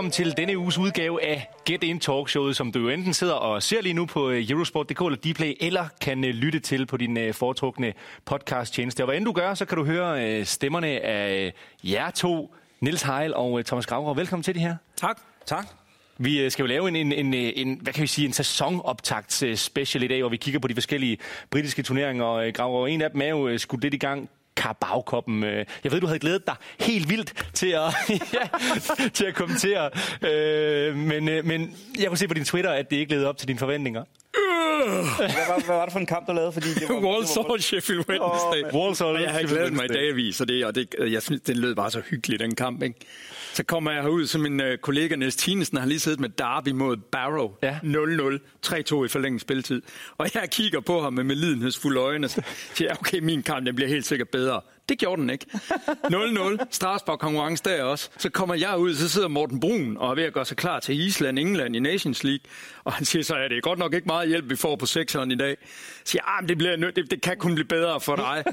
Velkommen til denne uges udgave af Get In Talkshowet, som du jo enten sidder og ser lige nu på øh, Eurosport.dk eller Dplay, eller kan øh, lytte til på din øh, foretrukne podcast-tjeneste. Og hvad end du gør, så kan du høre stemmerne af jer to, Nils Heil og Thomas Gravgaard. Velkommen til det her. Tak. Tak. Vi skal jo lave en, en, en, en, hvad kan vi sige, en sæsonoptakt special i dag, hvor vi kigger på de forskellige britiske turneringer. Gravgaard, en af dem er jo skudt lidt i gang Carabao-koppen. Øh, jeg ved, du havde glædet dig helt vildt til at, ja, til at kommentere, øh, men, øh, men jeg kunne se på din Twitter, at det ikke levede op til dine forventninger. Hvad var, hvad var det for en kamp, du lavede? Fordi det var, Walsall, Sheffield Wednesday. Oh, Walsall, jeg har glædet mig i dagvis, og det, og det, jeg synes, det lød bare så hyggeligt, den kamp. Ikke? Så kommer jeg herud, så min øh, kollega Niels Tinesen har lige siddet med Derby mod Barrow. Ja. 0-0, 3-2 i forlænget spilletid. Og jeg kigger på ham med medlidenhedsfulde øjne og siger, okay, min kamp den bliver helt sikkert bedre. Det gjorde den ikke. 0-0. Strasbourg konkurrence der også. Så kommer jeg ud, så sidder Morten Brun og er ved at gøre sig klar til Island, England i Nations League. Og han siger så, at det er godt nok ikke meget hjælp, vi får på sekseren i dag. Så siger, ah, det, bliver nød, det, det, kan kun blive bedre for dig.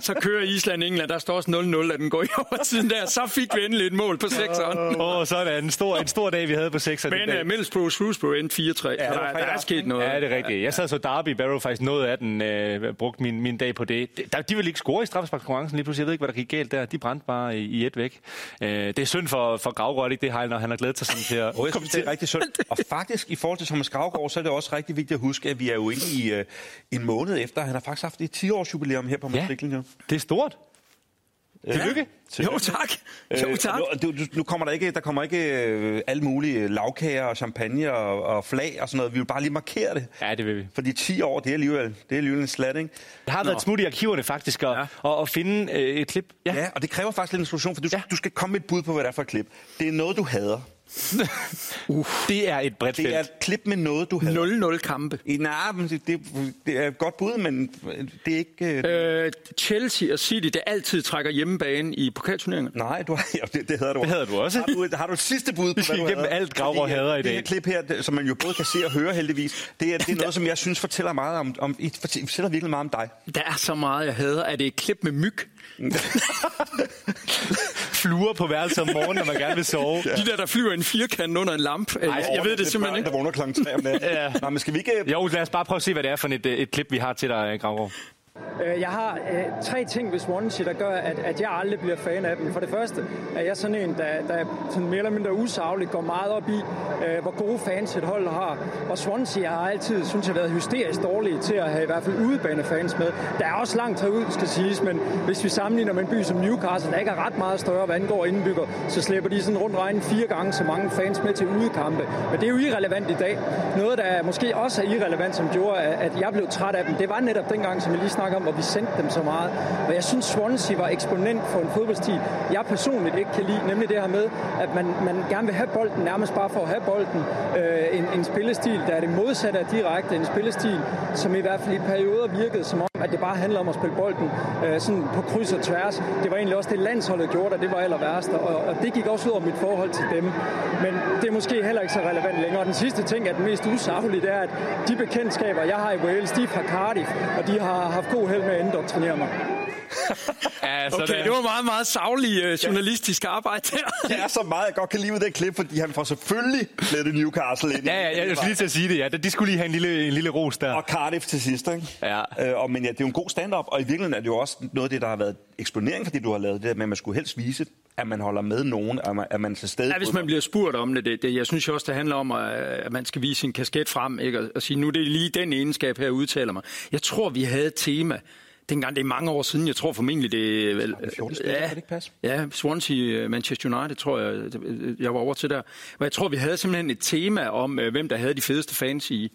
så kører Island, England, der står også 0-0, at den går i overtiden der. Så fik vi endelig et mål på sekseren. Åh, oh, sådan en stor, en stor dag, vi havde på sekseren. Men uh, Middlesbrough, Shrewsbury endte 4-3. Ja, der, der, er sket noget. Ja, det er rigtigt. Jeg sad så Derby, Barrow faktisk noget af den, øh, brugte min, min dag på det. De, de ville ikke score i straffesparkskonkurrencen lige pludselig. Jeg ved ikke, hvad der gik galt der. De brændte bare i, i et væk. Øh, det er synd for, for Gravgaard, ikke det, Heil, når han har glædet sig sådan til at... Oh, jeg synes, det er rigtig synd. Og faktisk, i forhold til Thomas Gravgaard, så er det også rigtig vigtigt at huske, at vi er jo inde i uh, en måned efter. Han har faktisk haft et 10-års jubilæum her på matriklen. Ja, det er stort. Tillykke. Ja. Jo tak. Jo tak. Øh, nu, nu kommer der ikke, der kommer ikke øh, alle mulige lavkager og champagne og, og flag og sådan noget. Vi vil bare lige markere det. Ja, det vil vi. Fordi 10 år, det er alligevel, det er alligevel en slat, ikke? Det har Nå. været smut i arkiverne faktisk at, ja. at, at finde øh, et klip. Ja. ja, og det kræver faktisk lidt instruktion, for du, ja. du skal komme med et bud på, hvad det er for et klip. Det er noget, du hader. uh, det er et bredt Det er et klip med noget, du havde. 0-0 kampe. I, nej, men det, det, det er et godt bud, men det er ikke... Øh, Chelsea og City, det altid trækker hjemmebane i pokalturneringen. Nej, du, ja, det, det havde du Det havde du også. Har du, har du et sidste bud på, hvad du havde? alt Gravgaard hader i dag. Det her klip her, som man jo både kan se og høre heldigvis, det er, det er noget, som jeg synes fortæller meget om, om fortæller virkelig meget om dig. Der er så meget, jeg hader. Er det et klip med myg? Fluer på værelset om morgenen, når man gerne vil sove. Ja. De der, der flyver en firkant under en lamp. Ej, jeg, jeg ved det, det simpelthen ikke. Der vågner klokken 3 om natten. ja. Nej, men skal vi ikke... Jo, lad os bare prøve at se, hvad det er for et, et klip, vi har til dig, Gravgaard. Øh, jeg har øh, tre ting ved Swansea, der gør, at, at jeg aldrig bliver fan af dem. For det første er jeg sådan en, der, der sådan mere eller mindre usagligt går meget op i, øh, hvor gode fans et hold har. Og Swansea har altid, synes jeg, været hysterisk dårlige til at have i hvert fald udebane-fans med. Der er også langt herud, skal siges, men hvis vi sammenligner med en by som Newcastle, der ikke er ret meget større, hvad angår indbygger, så slæber de sådan rundt regnen fire gange så mange fans med til udekampe. Men det er jo irrelevant i dag. Noget, der måske også er irrelevant, som gjorde, at jeg blev træt af dem, det var netop dengang, som jeg lige snakker om, hvor vi sendte dem så meget. Men jeg synes, Swansea var eksponent for en fodboldstil, jeg personligt ikke kan lide, nemlig det her med, at man, man gerne vil have bolden nærmest bare for at have bolden. Øh, en, en spillestil, der er det modsatte af direkte. En spillestil, som i hvert fald i perioder virkede som at det bare handler om at spille bolden øh, sådan på kryds og tværs. Det var egentlig også det, landsholdet gjorde, og det var aller værst. Og, og det gik også ud over mit forhold til dem. Men det er måske heller ikke så relevant længere. Den sidste ting er den mest usaglige, det er, at de bekendtskaber, jeg har i Wales, de er fra Cardiff, og de har haft god held med at indoktrinere mig ja, okay, det var meget, meget savlig uh, journalistisk arbejde der. det er så meget, jeg godt kan lide ved det klip, fordi han får selvfølgelig lidt Newcastle ind. Ja, ja, jeg skulle lige til at sige det, ja. De skulle lige have en lille, en lille ros der. Og Cardiff til sidst, ikke? Ja. Øh, og, men ja, det er jo en god stand-up, og i virkeligheden er det jo også noget af det, der har været eksponering for det, du har lavet. Det med, at man skulle helst vise, at man holder med nogen, at man, at man til stede... Ja, hvis man bliver spurgt om det, det, det, jeg synes jo også, det handler om, at man skal vise sin kasket frem, ikke? Og, og sige, nu det er lige den egenskab her, udtaler mig. Jeg tror, vi havde et tema, dengang det er mange år siden, jeg tror formentlig det er... Vel, 14 spil, ja, kan det ikke passe? Ja, Swansea, Manchester United, tror jeg, jeg var over til der. Og jeg tror, vi havde simpelthen et tema om, øh, hvem der havde de fedeste fans i,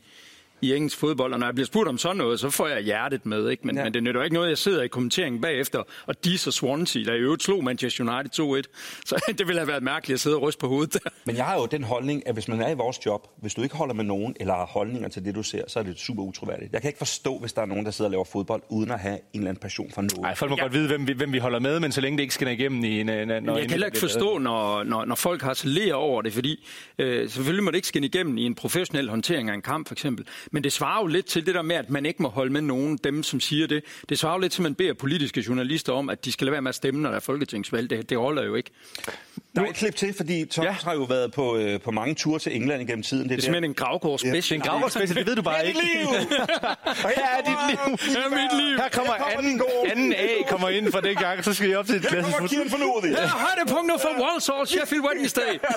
i engelsk fodbold, og når jeg bliver spurgt om sådan noget, så får jeg hjertet med, ikke? Men, ja. men det nytter ikke noget, jeg sidder i kommenteringen bagefter, og de så Swansea, der i øvrigt slog Manchester United 2-1. Så det ville have været mærkeligt at sidde og ryste på hovedet der. Men jeg har jo den holdning, at hvis man er i vores job, hvis du ikke holder med nogen, eller har holdninger til det, du ser, så er det super utroværdigt. Jeg kan ikke forstå, hvis der er nogen, der sidder og laver fodbold, uden at have en eller anden passion for noget. Nej, folk må ja. godt vide, hvem vi, hvem vi holder med, men så længe det ikke skal igennem i en... en når jeg kan heller ikke forstå, når, når, når folk har over det, fordi øh, selvfølgelig må det ikke skinne igennem i en professionel håndtering af en kamp, for eksempel. Men det svarer jo lidt til det der med, at man ikke må holde med nogen, dem som siger det. Det svarer jo lidt til, at man beder politiske journalister om, at de skal lade være med at stemme, når der er folketingsvalg. Det, det holder jo ikke. Der er et klip til, fordi Thomas ja. har jo været på, øh, på mange ture til England igennem tiden. Det, det er simpelthen en gravgård special. Ja. En gravgård special, det ved du bare ikke. Liv. her er dit liv. Her er mit liv. Her kommer anden, anden A kommer ind fra den gang, så skal I op til et fod. Her kommer Kieran Her er det punkter for Walsall, Sheffield Wednesday.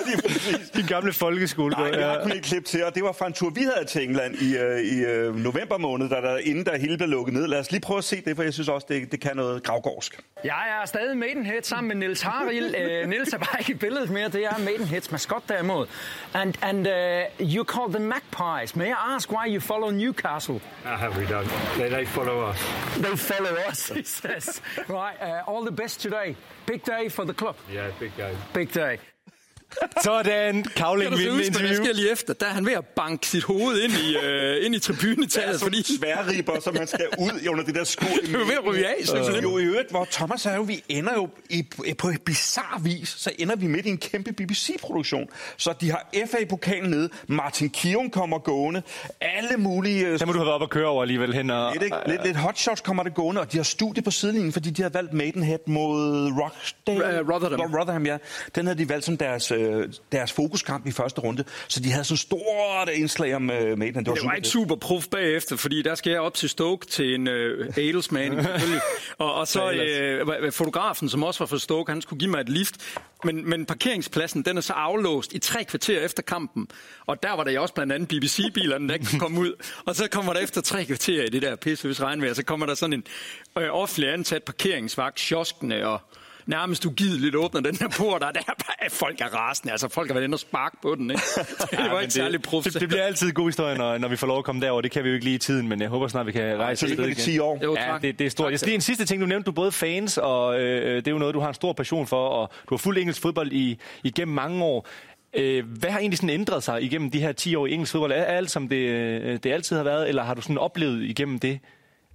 ja, Din gamle folkeskole. Nej, jeg har kun et klip til, og det var fra en tur, vi havde til England i, uh, i uh, november måned, da der, inden der hele blev lukket ned. Lad os lige prøve at se det, for jeg synes også, det, det kan noget gravgårdsk. Jeg er stadig Maidenhead sammen med Nils Haril. Uh, Nils er bare ikke i billedet mere. Det er Maidenheads maskot derimod. And, and uh, you call them magpies. May I ask why you follow Newcastle? Uh, we don't. They, they follow us. They follow us, he says. right, uh, all the best today. Big day for the club. Yeah, big day. Big day. Sådan, Kavling vindende interview. Jeg skal lige efter, der er han ved at banke sit hoved ind i, uh, ind i tribunetallet. Det er fordi... sværribber, som man skal ud under det der skur. Det er jo ved at ryge af. Så uh, jo i øvrigt, hvor Thomas er jo, vi ender jo i, på et bizarre vis, så ender vi midt i en kæmpe BBC-produktion. Så de har FA-pokalen nede, Martin Kion kommer gående, alle mulige... Uh, så må du have været op og køre over alligevel hen og... Lidt, ikke? lidt, lidt hotshots kommer det gående, og de har studie på sidelinjen, fordi de har valgt Maidenhead mod Rochdale. Uh, Rotherham. Rotherham, ja. Den havde de valgt som deres øh, deres fokuskamp i første runde. Så de havde så stort indslag om øh, Maiden. Det var, det var ikke super prof bagefter, fordi der skal jeg op til Stoke til en øh, Adelsman, og, og så øh, fotografen, som også var fra Stoke, han skulle give mig et lift. Men, men parkeringspladsen, den er så aflåst i tre kvarter efter kampen. Og der var der jo også blandt andet BBC-bilerne, der ikke kunne komme ud. Og så kommer der efter tre kvarter i det der pisse, hvis regnvejr, så kommer der sådan en øh, offentlig ansat parkeringsvagt, kioskene og nærmest ugideligt åbner den her port, og der er bare, folk er rasende. Altså, folk har været inde og sparke på den, ikke? Det var ja, ikke særlig prof. Det, det, bliver altid god historie, når, når vi får lov at komme derover. Det kan vi jo ikke lige i tiden, men jeg håber snart, vi kan rejse ja, igen. 10 år. Jo, ja, det, det er stort. Jeg skal lige en sidste ting. Du nævnte du både fans, og øh, det er jo noget, du har en stor passion for, og du har fuldt engelsk fodbold i, igennem mange år. Øh, hvad har egentlig sådan ændret sig igennem de her 10 år i engelsk fodbold? Er alt, som det, øh, det altid har været, eller har du sådan oplevet igennem det,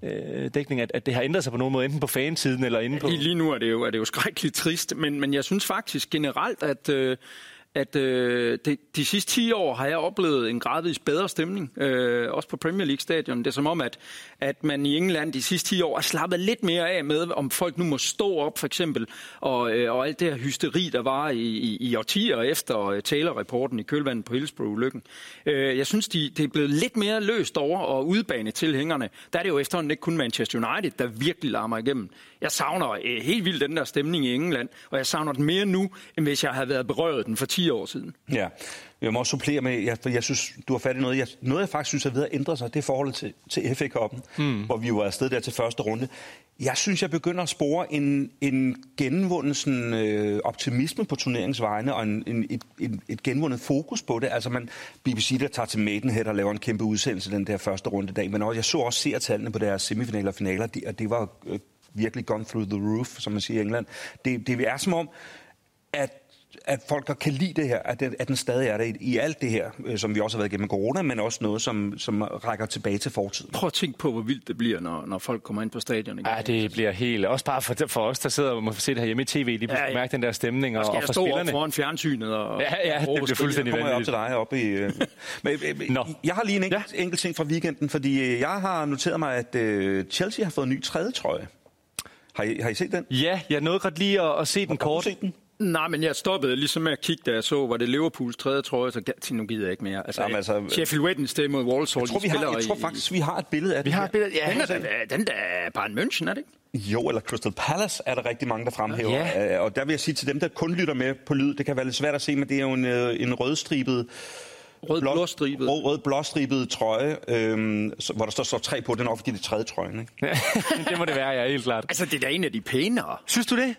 øh, dækning, at, at det har ændret sig på nogen måde, enten på fansiden eller inde på... Lige, nu er det jo, er det jo skrækkeligt trist, men, men jeg synes faktisk generelt, at... Øh, at øh, de, de sidste 10 år har jeg oplevet en gradvis bedre stemning, øh, også på Premier League stadion. Det er som om, at, at man i England de sidste 10 år har slappet lidt mere af med, om folk nu må stå op for eksempel, og, øh, og alt det her hysteri, der var i, i, i årtier efter øh, Taylor-rapporten i kølvandet på Hillsborough-lykken. Øh, jeg synes, de, det er blevet lidt mere løst over og udbane tilhængerne. Der er det jo efterhånden ikke kun Manchester United, der virkelig larmer igennem. Jeg savner øh, helt vildt den der stemning i England, og jeg savner den mere nu, end hvis jeg havde været berøvet den for 10 år siden. Ja, jeg må også supplere med, jeg, jeg synes, du har fat i noget, jeg, noget jeg faktisk synes er ved at ændre sig, det er forholdet til, til FA-koppen, hmm. hvor vi jo er afsted der til første runde. Jeg synes, jeg begynder at spore en, en genvundet sådan, øh, optimisme på turneringsvejene, og en, en, et, et, et genvundet fokus på det. Altså man, BBC, der tager til Maidenhead og laver en kæmpe udsendelse den der første runde dag, men også, jeg så også seertallene på deres semifinaler og finaler, de, og det var øh, virkelig gone through the roof, som man siger i England. Det, det er som om, at at folk der kan lide det her, at, det, at den stadig er der i, i alt det her, øh, som vi også har været igennem corona, men også noget, som, som rækker tilbage til fortiden. Prøv at tænke på, hvor vildt det bliver, når, når folk kommer ind på stadion igen. Ja, det bliver helt... Også bare for, for os, der sidder og må se det her hjemme i tv, lige ja, ja. mærke den der stemning. Og, og for stå spillerne. foran fjernsynet og... Ja, ja, det bliver fuldstændig vanvittigt. Op til dig op i... Øh. men, øh, jeg har lige en enkelt, ja. enkelt ting fra weekenden, fordi jeg har noteret mig, at uh, Chelsea har fået en ny tredje trøje. Har I, har I set den? Ja, jeg nåede godt lige at, at se den kort. Set den? Nej, men jeg stoppede ligesom med at kigge, da jeg så, var det Liverpools tredje trøje, så til nu gider jeg ikke mere. Altså, Jamen, altså Sheffield Wednesday mod Walsall, jeg tror, vi har, jeg tror faktisk, vi har et billede af vi det. Vi har et billede, ja. Den, der, den der er bare en München, er det ikke? Jo, eller Crystal Palace er der rigtig mange, der fremhæver. Ja. Øh, og der vil jeg sige til dem, der kun lytter med på lyd, det kan være lidt svært at se, men det er jo en, øh, en rødstribet Rød blåstribet. Rød, rød blåstribet trøje, øhm, så, hvor der står, står tre på. Den er nok fordi det er tredje trøjen, ikke? det må det være, ja, helt klart. Altså, det er da en af de pænere. Synes du det?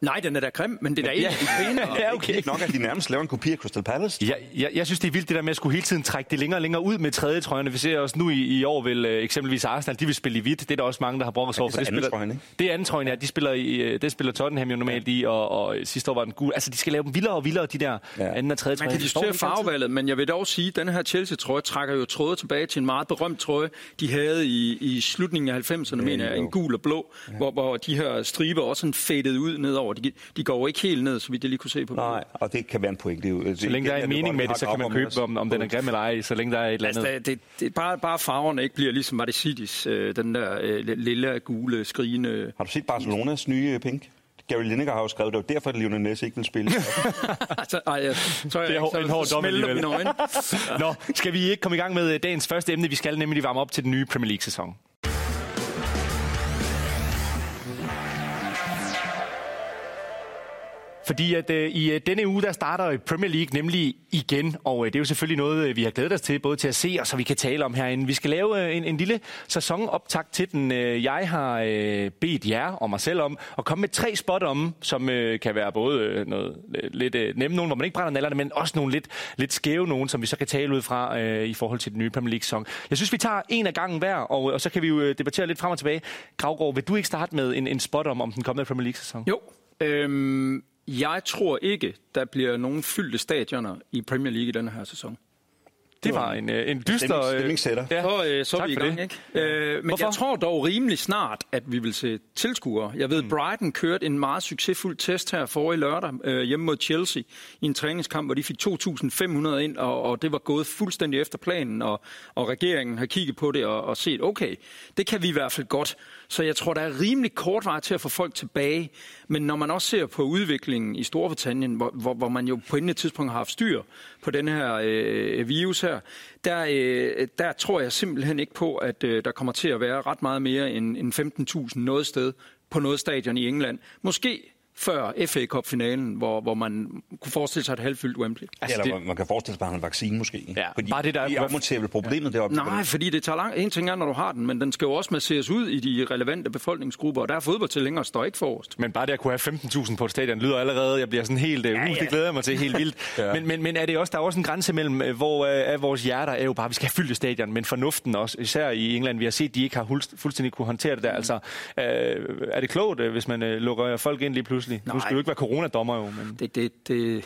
Nej, den er da grim, men det er da en af de pænere. ja, okay. Ikke nok, at de nærmest laver en kopi af Crystal Palace. Ja, jeg, jeg synes, det er vildt det der med at skulle hele tiden trække det længere og længere ud med tredje trøjerne. Vi ser også nu i, i år vil øh, eksempelvis Arsenal, de vil spille i hvidt. Det er der også mange, der har brugt sig over. det er for det anden spiller, trøjen, ikke? Det er anden trøjen, ja. De spiller, i, øh, det spiller Tottenham jo normalt i, og, og sidste år var den gul. Altså, de skal lave dem vildere og vildere, de der Ja. ja. anden og tredje Man trøjer. kan Jeg forstår diskutere farvevalget, men jeg vil dog sige, at den her Chelsea-trøje trækker jo tråde tilbage til en meget berømt trøje, de havde i, i slutningen af 90'erne, mener jeg, en gul og blå, hvor, hvor de her striber også sådan faded ud nedover. De, de går jo ikke helt ned, så vidt jeg lige kunne se på Nej, og det kan være en point. Det er jo, Så længe der er en mening med det, så kan man købe dem, om den er grim eller ej, så længe der er et eller Altså, andet. det, det, det, bare, bare farverne ikke bliver ligesom Mardesidis, øh, den der øh, lille, gule, skrigende... Har du set Barcelonas nye øh, pink? Gary Lineker har jo skrevet, det var derfor, at Lionel Messi ikke vil spille. altså, ej, jeg, så, Det er hår- en hård dom alligevel. Nå, skal vi ikke komme i gang med øh, dagens første emne? Vi skal nemlig varme op til den nye Premier League-sæson. Fordi at øh, i øh, denne uge, der starter Premier League nemlig igen, og øh, det er jo selvfølgelig noget, øh, vi har glædet os til, både til at se og så vi kan tale om herinde. Vi skal lave øh, en, en lille sæsonoptakt til den. Øh, jeg har øh, bedt jer og mig selv om at komme med tre spot om, som øh, kan være både øh, noget lidt øh, nemme nogen, hvor man ikke brænder nallerne, men også nogle lidt, lidt skæve nogen, som vi så kan tale ud fra øh, i forhold til den nye Premier League-sæson. Jeg synes, vi tager en af gangen hver, og, øh, og så kan vi jo øh, debattere lidt frem og tilbage. Gravgaard, vil du ikke starte med en, en spot om, om den kommende Premier League-sæson? Jo, øhm, jeg tror ikke, der bliver nogen fyldte stadioner i Premier League i denne her sæson. Det var en, øh, en dyster... Stemnings- øh, stemningssætter. Ja. Så, øh, så er Tak vi i for gang, det. ikke? Øh, men Hvorfor? jeg tror dog rimelig snart, at vi vil se tilskuere. Jeg ved, mm. Brighton kørte en meget succesfuld test her forrige lørdag øh, hjemme mod Chelsea i en træningskamp, hvor de fik 2.500 ind, og, og det var gået fuldstændig efter planen, og, og regeringen har kigget på det og, og set, okay, det kan vi i hvert fald godt. Så jeg tror, der er rimelig kort vej til at få folk tilbage. Men når man også ser på udviklingen i Storbritannien, hvor, hvor, hvor man jo på et tidspunkt har haft styr på den her øh, virus her, der, øh, der tror jeg simpelthen ikke på, at øh, der kommer til at være ret meget mere end, end 15.000 noget sted på noget stadion i England. Måske før FA Cup-finalen, hvor, hvor man kunne forestille sig et halvfyldt Wembley. Altså, Eller det- man kan forestille sig, at han har en vaccine måske. Ja, Fordi bare det, der er- det er problemet deroppe. Nej, fordi det tager lang... En ting er, når du har den, men den skal jo også masseres ud i de relevante befolkningsgrupper, og der er fodboldtilhængere står ikke forrest. Men bare det at kunne have 15.000 på et stadion lyder allerede, jeg bliver sådan helt, ja, ja. det glæder jeg mig til helt vildt. ja. men, men, men er det også, der er også en grænse mellem, øh, hvor øh, er vores hjerter er jo bare, vi skal have fyldt stadion, men fornuften også, især i England, vi har set, de ikke har fuldstændig kunne håndtere det der. Altså, øh, er det klogt, øh, hvis man øh, lukker folk ind lige pludselig? Nej. Nu skal du ikke være coronadommer jo, men... Det, det, det,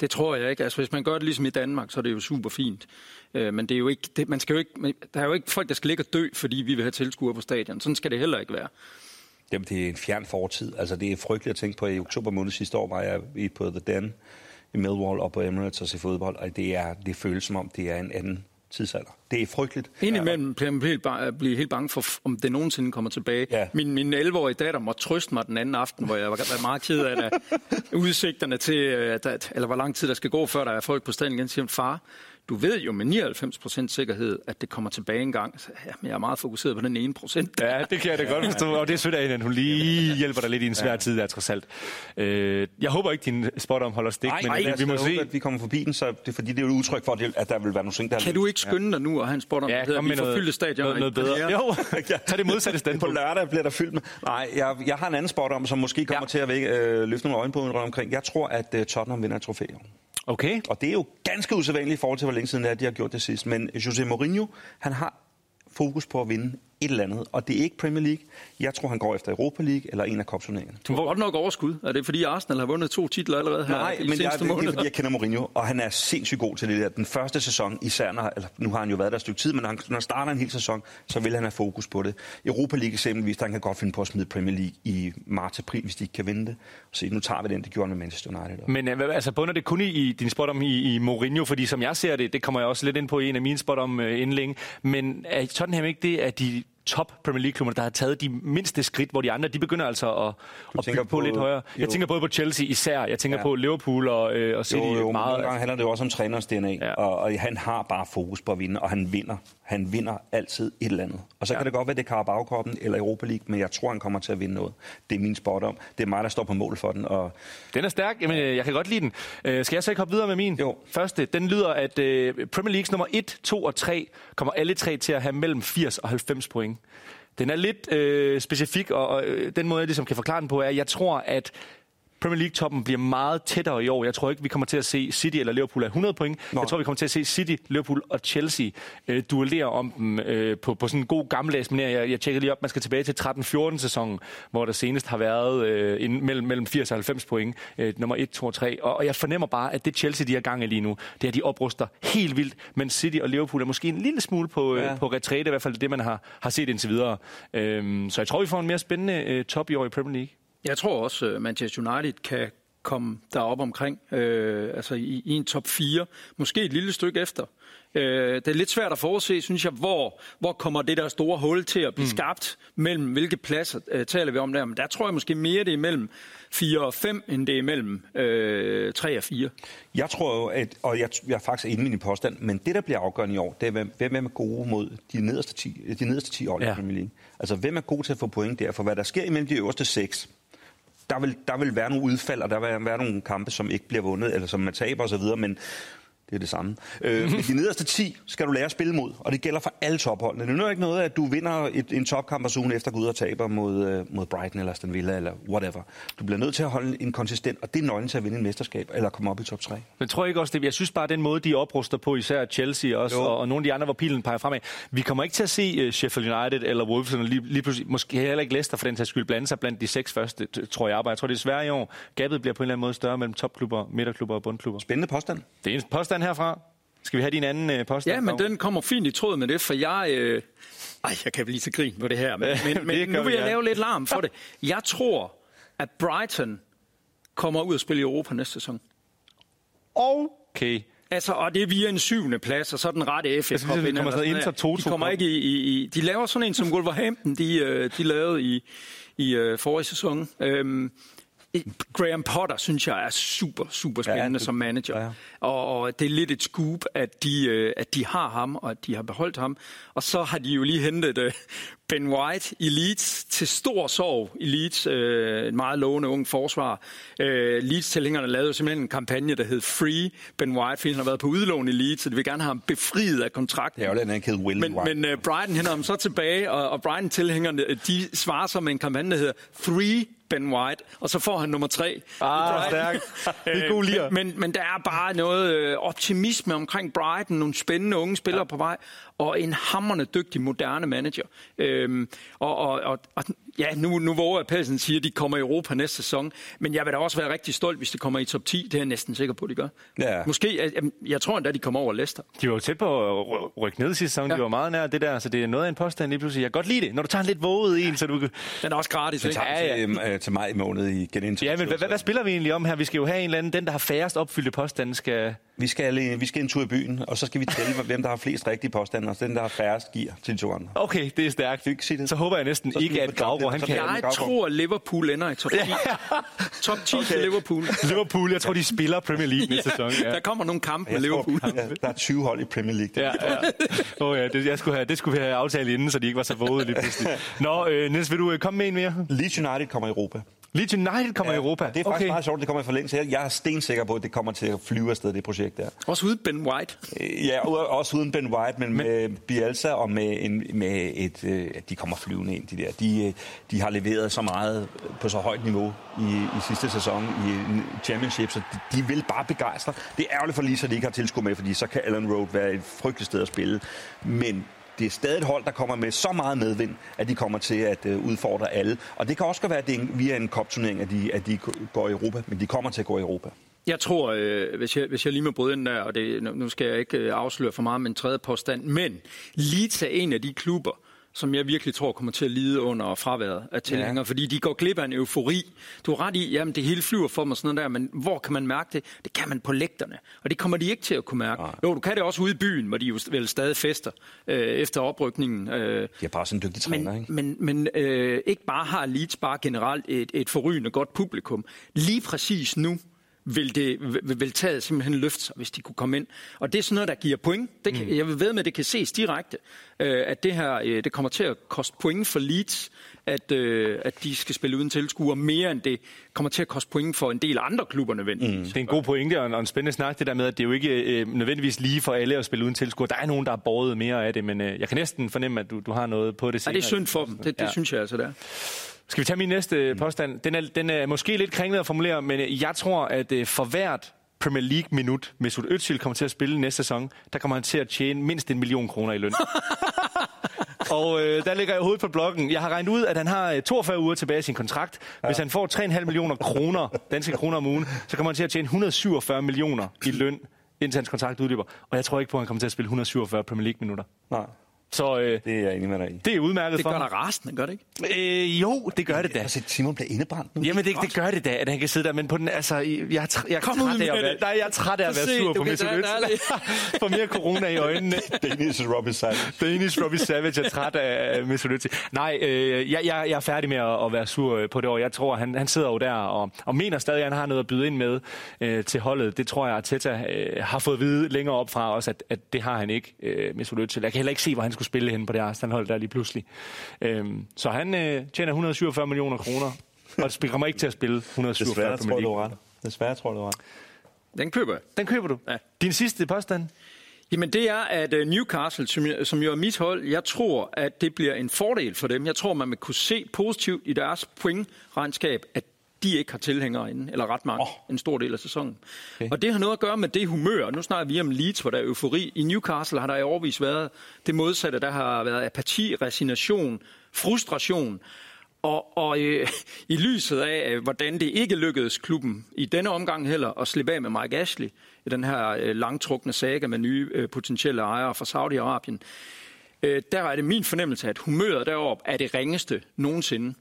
det tror jeg ikke. Altså, hvis man gør det ligesom i Danmark, så er det jo super fint. Øh, men det er jo ikke, det, man skal jo ikke, der er jo ikke folk, der skal ligge og dø, fordi vi vil have tilskuere på stadion. Sådan skal det heller ikke være. Jamen, det er en fjern fortid. Altså, det er frygteligt at tænke på. I oktober måned sidste år var jeg i- på The Den i Millwall og på Emirates og se fodbold, og det, er, det føles som om, det er en anden tidsalder. Det er frygteligt. Indimellem bliver man helt, ba- bliver helt bange for, om det nogensinde kommer tilbage. Ja. Min, min 11-årige datter måtte trøste mig den anden aften, hvor jeg var, meget ked af det. udsigterne til, øh, at, at, eller hvor lang tid der skal gå, før der er folk på stadion igen. Siger far, du ved jo med 99% sikkerhed, at det kommer tilbage en gang. Så, ja, men jeg er meget fokuseret på den ene procent. Ja, det kan jeg da godt forstå, og det er sødt af hende, at hun lige hjælper dig lidt i en svær tid, der er trods alt. Øh, jeg håber ikke, din spot om holder stik, Nej, men nej, vi må se. at vi kommer forbi den, så det er fordi, det er jo et udtryk for, at der vil være nogle ting, der... Kan du ikke skynde dig nu og have en spot om, Ja, det hedder, vi får noget, fyldte stadion noget, noget bedre. Jo, tag det modsatte På standpunkt. lørdag bliver der fyldt med... Nej, jeg, jeg har en anden spot om, som måske kommer Ja. ja. til at vække, øh, løfte nogle øjenbryn rundt omkring. Jeg tror, at øh, Tottenham vinder et trofæ. Okay. Og det er jo ganske usædvanligt i forhold til, hvor længe siden at de har gjort det sidst. Men Jose Mourinho, han har fokus på at vinde et eller andet. Og det er ikke Premier League. Jeg tror, han går efter Europa League eller en af kopturneringerne. Du har godt nok overskud. Er det fordi Arsenal har vundet to titler allerede her Nej, i men jeg, seneste det er måneder? fordi, jeg kender Mourinho, og han er sindssygt god til det der. Den første sæson, især når, eller nu har han jo været der et stykke tid, men når han, når han starter en hel sæson, så vil han have fokus på det. Europa League eksempelvis, der han kan godt finde på at smide Premier League i marts-april, hvis de ikke kan vinde det. Så nu tager vi den, det gjorde han med Manchester United. Men øh, altså bunder det kun i, i din spot om i, i Mourinho, fordi som jeg ser det, det kommer jeg også lidt ind på i en af mine spot om øh, inden længe, men er Tottenham ikke det, at de top Premier League-klubber, der har taget de mindste skridt, hvor de andre, de begynder altså at, at tænker bygge på, på- lidt højere. Jeg jo. tænker både på Chelsea især, jeg tænker Ja. på Liverpool og, øh, og City Jo, jo, meget. nogle gange handler det jo også om træners DNA, Ja. og, og han har bare fokus på at vinde, og han vinder. Han vinder altid et eller andet. Og så ja. kan det godt være, det er Carabao-koppen eller Europa League, men jeg tror, han kommer til at vinde noget. Det er min spot om. Det er mig, der står på mål for den, og Den er stærk. Jamen, øh, jeg kan godt lide den. Øh, skal jeg så ikke hoppe videre med min? Jo. Første, den lyder, at øh, Premier Leagues nummer 1, 2 og 3 kommer alle tre til at have mellem 80 og 90 point. Den er lidt øh, specifik, og, og øh, den måde, jeg ligesom kan forklare den på, er, at jeg tror, at Premier League-toppen bliver meget tættere i år. Jeg tror ikke, vi kommer til at se City eller Liverpool af 100 point. Nå. Jeg tror, vi kommer til at se City, Liverpool og Chelsea øh, duellere om dem øh, på, på sådan en god gammeldags manier. Jeg, jeg tjekkede lige op, man skal tilbage til 13-14 sæsonen, hvor der senest har været øh, en, mellem, mellem 80 og 90 point. Øh, nummer 1, 2 og 3. Og, og jeg fornemmer bare, at det Chelsea, de har gang i lige nu, det er, de opruster helt vildt. Men City og Liverpool er måske en lille smule på, øh, ja. på retræte, i hvert fald det, man har, har set indtil videre. Øh, så jeg tror, vi får en mere spændende øh, top i år i Premier League. Jeg tror også, at Manchester United kan komme derop omkring, øh, altså i, i en top 4, måske et lille stykke efter. Øh, det er lidt svært at forudse, synes jeg, hvor, hvor kommer det der store hul til at blive mm. skabt mellem hvilke pladser øh, taler vi om der. Men der tror jeg måske mere, det er mellem 4 og 5, end det er mellem øh, 3 og 4. Jeg tror jo, at, og jeg, jeg er faktisk inde i min påstand, men det, der bliver afgørende i år, det er, hvem er gode mod de nederste 10, de nederste 10 år ja. i Premier League. Altså, hvem er god til at få point der? For hvad der sker imellem de øverste 6, der vil, der vil være nogle udfald, og der vil være nogle kampe, som ikke bliver vundet, eller som man taber osv., men det er det samme. Øh, de nederste 10 skal du lære at spille mod, og det gælder for alle topholdene. Det er ikke noget, at du vinder et, en topkamp og ugen efter går ud og taber mod, øh, mod Brighton eller Aston Villa eller whatever. Du bliver nødt til at holde en konsistent, og det er nøglen til at vinde en mesterskab eller komme op i top 3. Men tror jeg ikke også det? Jeg synes bare, at den måde, de opruster på, især Chelsea også, og, og, nogle af de andre, hvor pilen peger fremad. Vi kommer ikke til at se uh, Sheffield United eller Wolves, lige, lige pludselig, måske heller ikke Leicester for den sags skyld, blande sig blandt de seks første, tror jeg. Jeg tror, det er svært i år. Gabet bliver på en eller anden måde større mellem topklubber, midterklubber og bundklubber. Spændende påstand. Det er en påstand herfra. Skal vi have din anden øh, påstand? Ja, men den kommer fint i tråd med det, for jeg... Øh... Ej, jeg kan blive så grin på det her, men, men, men nu vil jeg lave lidt larm for det. Jeg tror, at Brighton kommer ud og spille i Europa næste sæson. Okay. Altså, og det er via en syvende plads, og så den rette FA Cup. De kommer, sådan Inter, de kommer ikke i, i, i, De laver sådan en, som Wolverhampton, de, øh, de lavede i, i uh, forrige sæson. Øhm, Graham Potter synes jeg er super, super spændende ja, det, som manager. Ja. Og, og det er lidt et scoop, at de, øh, at de har ham, og at de har beholdt ham. Og så har de jo lige hentet uh, Ben White i Leeds til stor sorg i Leeds. Uh, en meget lovende ung forsvar. Uh, Leeds-tilhængerne lavede jo simpelthen en kampagne, der hed Free Ben White, fordi han har været på udlån i Leeds, så de vil gerne have ham befriet af kontrakten. Ja, og den er ikke Will Men, White. men uh, Brighton henter ham så tilbage, og, og Brighton-tilhængerne, de svarer så med en kampagne, der hedder Three Ben White, og så får han nummer tre. Ah, stærkt. Det er god lige. Men, men der er bare noget øh, optimisme omkring Brighton, nogle spændende unge spillere ja. på vej, og en hammerne dygtig moderne manager. Øhm, og, og, og, og ja, nu, nu våger jeg Pelsen siger, at de kommer i Europa næste sæson, men jeg vil da også være rigtig stolt, hvis de kommer i top 10. Det er jeg næsten sikker på, at de gør. Ja. Måske, jeg, jeg tror endda, de kommer over Leicester. De var jo tæt på at rykke ned sidste sæson. Ja. De var meget nær det der, så det er noget af en påstand lige pludselig. Jeg kan godt lide det, når du tager en lidt våget en, så du kan... Den er også gratis, ikke? Ja, ja. Til, øh, til maj måned i genindtryk. Ja, men hvad, hvad, spiller vi egentlig om her? Vi skal jo have en eller anden, den der har færrest opfyldte påstande, skal... Vi skal, vi skal en tur i byen, og så skal vi tælle, hvem der har flest rigtige påstande, og den, der har færrest, giver til de to andre. Okay, det er stærkt. Det? Så håber jeg næsten ikke, at Han kan... Jeg tror, Liverpool ender i top 10. top 10 okay. til Liverpool. Liverpool, jeg tror, de spiller Premier League næste sæson. Ja. Der kommer nogle kampe med Liverpool. Tror, der er 20 hold i Premier League. Ja, ja. Oh, ja det, jeg skulle have, det skulle vi have aftalt inden, så de ikke var så våde lige pludselig. Nå, øh, Niels, vil du øh, komme med en mere? Leeds United kommer i Europa. Leeds United kommer ja, i Europa? Det er faktisk okay. meget sjovt, det kommer i forlængelse. Jeg er stensikker på, at det kommer til at flyve afsted, det projekt der. Også uden Ben White? Øh, ja, også uden Ben White, men, men... med Bielsa og med, en, med et... Øh, de kommer flyvende ind, de der. De, øh, de har leveret så meget på så højt niveau i, i sidste sæson i Championship, så de, de vil bare begejstre. Det er ærgerligt for Lisa, at de ikke har tilskud med, fordi så kan Allen Road være et frygteligt sted at spille. Men det er stadig et hold, der kommer med så meget medvind, at de kommer til at øh, udfordre alle. Og det kan også være, at det er via en kopturnering, at de, at de går i Europa, men de kommer til at gå i Europa. Jeg tror, øh, hvis, jeg, hvis jeg lige må bryde ind der, og det, nu skal jeg ikke øh, afsløre for meget med en tredje påstand, men lige til en af de klubber, som jeg virkelig tror kommer til at lide under fraværet af tilhængere, ja. fordi de går glip af en eufori. Du har ret i, jamen det hele flyver for mig sådan noget der, men hvor kan man mærke det? Det kan man på lægterne, og det kommer de ikke til at kunne mærke. Nej. Jo, du kan det også ude i byen, hvor de jo vel stadig fester øh, efter oprykningen. Øh, de er bare sådan en dygtig træner, men, ikke? Men, men øh, ikke bare har Leeds bare generelt et, et forrygende godt publikum. Lige præcis nu, vil, det, vil, taget simpelthen løfte sig, hvis de kunne komme ind. Og det er sådan noget, der giver point. Det kan, mm. Jeg vil ved med, at det kan ses direkte, øh, at det her øh, det kommer til at koste point for Leeds, at, øh, at de skal spille uden tilskuere mere end det kommer til at koste point for en del andre klubber nødvendigvis. Mm. Det er en god pointe og en, og en spændende snak, det der med, at det er jo ikke øh, nødvendigvis lige for alle at spille uden tilskuere. Der er nogen, der er båret mere af det, men øh, jeg kan næsten fornemme, at du, du har noget på det senere. Ja, det er synd for dem. Det, det ja. synes jeg altså, der. Skal vi tage min næste påstand? Den er, den er måske lidt kringlet at formulere, men jeg tror, at øh, for hvert Premier League-minut, Mesut Özil kommer til at spille næste sæson, der kommer han til at tjene mindst en million kroner i løn. og øh, der ligger jeg hovedet på blokken. Jeg har regnet ud, at han har 42 øh, uger tilbage i sin kontrakt. Ja. Hvis han får 3,5 millioner kroner, danske kroner om ugen, så kommer han til at tjene 147 millioner i løn, indtil hans kontrakt udløber. Og jeg tror ikke på, at han kommer til at spille 147 Premier League-minutter. Nej. Så øh, Det er jeg enig med dig i. det er udmærket Det for gør ham. dig rasende, gør det ikke? Øh, jo, det gør det da. Altså, Simon bliver indebrændt nu. Jamen, det, det gør det da, at han kan sidde der, men på den, altså, jeg jeg er Kom træt ud af med at være, det. nej, jeg er træt af at være sur du på Mesut Özil. For mere corona i øjnene. Danish Robbie Savage. Danish Robbie Savage er træt af Mesut Özil. Nej, øh, jeg, jeg, jeg er færdig med at, at være sur øh, på det år. Jeg tror, han, han sidder jo der og, og mener stadig, at han har noget at byde ind med øh, til holdet. Det tror jeg, at Teta øh, har fået at vide længere op fra også, at, at det har han ikke, øh, Mesut Özil. Jeg kan heller ikke se, hvor han skulle spille henne på det Arsenal-hold der lige pludselig. Øhm, så han øh, tjener 147 millioner kroner, og det kommer ikke til at spille 147 Desværre tror jeg, du er ret. Desværre tror jeg, du ret. Den køber jeg. Den køber du. Ja. Din sidste påstand? Jamen det er, at øh, Newcastle, som, jo- som jo er mit hold, jeg tror, at det bliver en fordel for dem. Jeg tror, man vil kunne se positivt i deres pointregnskab, at de ikke har tilhængere inde, eller ret mange, oh. en stor del af sæsonen. Okay. Og det har noget at gøre med det humør. Nu snakker vi om Leeds, hvor der er eufori. I Newcastle har der i overvis været det modsatte. Der har været apati, resignation, frustration. Og, og øh, i lyset af, øh, hvordan det ikke lykkedes klubben i denne omgang heller at slippe af med Mike Ashley i den her øh, langtrukne saga med nye øh, potentielle ejere fra Saudi-Arabien, øh, der er det min fornemmelse, at humøret deroppe er det ringeste nogensinde.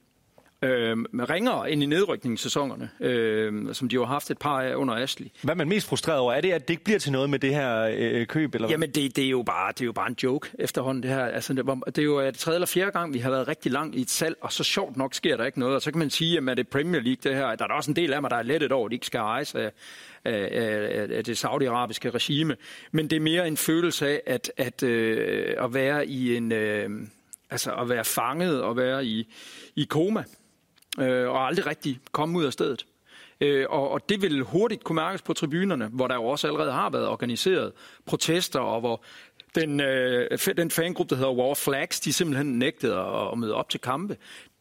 Øh, ringere end i nedrykningssæsonerne, øh, som de jo har haft et par af under Ashley. Hvad er man mest frustreret over? Er det, at det ikke bliver til noget med det her øh, køb? Eller hvad? Jamen, det, det, er jo bare, det er jo bare en joke efterhånden, det her. Altså, det, det er jo tredje eller fjerde gang, vi har været rigtig langt i et salg, og så sjovt nok sker der ikke noget. Og så kan man sige, at det er Premier League, det her. Der er der også en del af mig, der er lettet over, at de ikke skal af, af, af, af det saudiarabiske regime. Men det er mere en følelse af, at, at, øh, at være i en... Øh, altså at være fanget og være i, i koma, øh, og aldrig rigtig komme ud af stedet. Øh, og, og det vil hurtigt kunne mærkes på tribunerne, hvor der jo også allerede har været organiseret protester, og hvor den, øh, den fangruppe, der hedder War Flags, de simpelthen nægtede at, at møde op til kampe.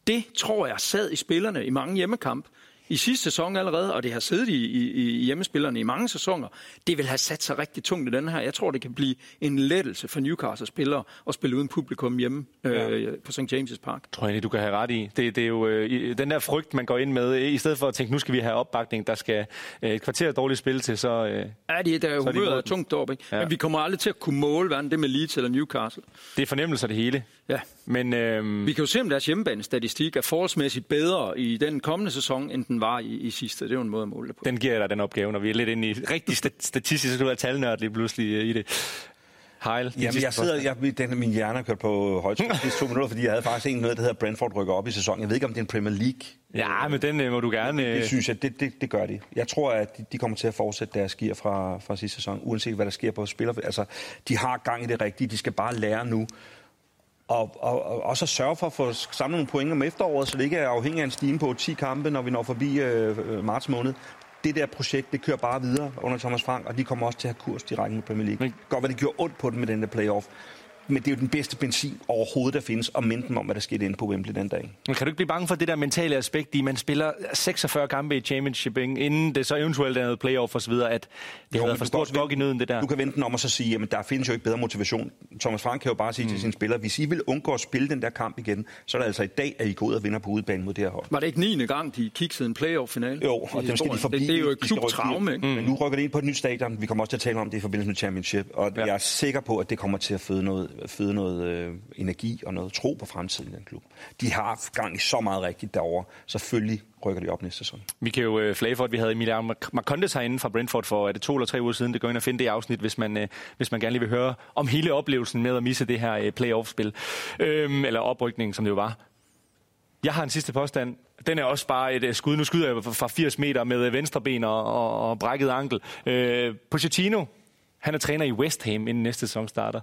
Det tror jeg sad i spillerne i mange hjemmekamp i sidste sæson allerede, og det har siddet i, i, i hjemmespillerne i mange sæsoner. Det vil have sat sig rigtig tungt i den her. Jeg tror, det kan blive en lettelse for Newcastle-spillere at spille uden publikum hjemme øh, på St. James' Park. tror jeg du kan have ret i. Det, det er jo øh, den der frygt, man går ind med. I stedet for at tænke, nu skal vi have opbakning, der skal øh, et kvarter dårligt spil til, så... Øh, Ja, det, der er er de humøret er tungt deroppe, ikke? Ja. Ja. Men vi kommer aldrig til at kunne måle, hverken det med Leeds eller Newcastle. det er fornemmelser det hele. Ja. Men øh, Vi kan jo se, om deres hjemmebanestatistik er forholdsmæssigt bedre i den kommende sæson, end den var i, i sidste. Det er jo en måde at måle det på. den giver dig den opgave, når vi er lidt inde i rigtig sta- statistisk, så skal du være talnørd lige pludselig øh, i det. Din Jamen, jeg sidder, jeg, den, min hjerne er kørt på højtryk de sidste to minutter, fordi jeg havde faktisk en noget, der hedder Brentford rykker op i sæsonen. Jeg ved ikke, om det er en Premier League. Ja, men den øh, må du gerne... Øh, Det synes jeg, det, det, det gør de. Jeg tror, at de, de kommer til at fortsætte deres gear fra, fra sidste sæson, uanset hvad der sker på spiller. Altså, de har gang i det rigtige. De skal bare lære nu. Og, og, og også at sørge for at få samlet nogle point om efteråret, så det ikke er afhængig af en stime på 10 kampe, når vi når forbi øh, øh, marts måned. Det der projekt, det kører bare videre under Thomas Frank, og de kommer også til at have kurs direkte i Premier League. Men- Godt, hvad det gjorde ondt på dem med den der playoff. Men det er jo den bedste benzin overhovedet, der findes, og minde dem om, hvad der skete inde på Wembley den dag. Men kan du ikke blive bange for det der mentale aspekt i, man spiller 46 kampe i championship, inden det så eventuelt er noget playoff og så videre, at det Jo, har været for du kan stort skok i nøden, det der? Du kan vente den om og så sige, at der findes jo ikke bedre motivation. Thomas Frank kan jo bare sige mm. til sine spillere, hvis I vil undgå at spille den der kamp igen, så er det altså i dag, at I går ud og vinder på udebane mod det her hold. Var det ikke 9. gang, de kiggede en playoff-finale? Jo, og i dem skal de forbi. Det, det er jo et klubtraume, ikke? Mm. Men nu rykker det ind på et nyt stadion. Vi kommer også til at tale om det i forbindelse med Championship. Og ja. jeg er sikker på, at det kommer til at føde noget, føde noget øh, energi og noget tro på fremtiden i den klub. De har gang i så meget rigtigt derovre. Selvfølgelig rykker de op næste sæson. Vi kan jo øh, flage for, at vi havde Emilia Marcondes herinde fra Brentford for er det to eller tre uger siden. Det går ind og finde det afsnit, hvis man, øh, hvis man gerne lige vil høre om hele oplevelsen med at misse det her øh, playoff-spil. Øhm, eller oprykningen, som det jo var. Jeg har en sidste påstand. Den er også bare et øh, skud. Nu skyder jeg fra 80 meter med øh, venstre ben og, og, og brækket ankel. Øh, Pochettino, han er træner i West Ham, inden næste sæson starter.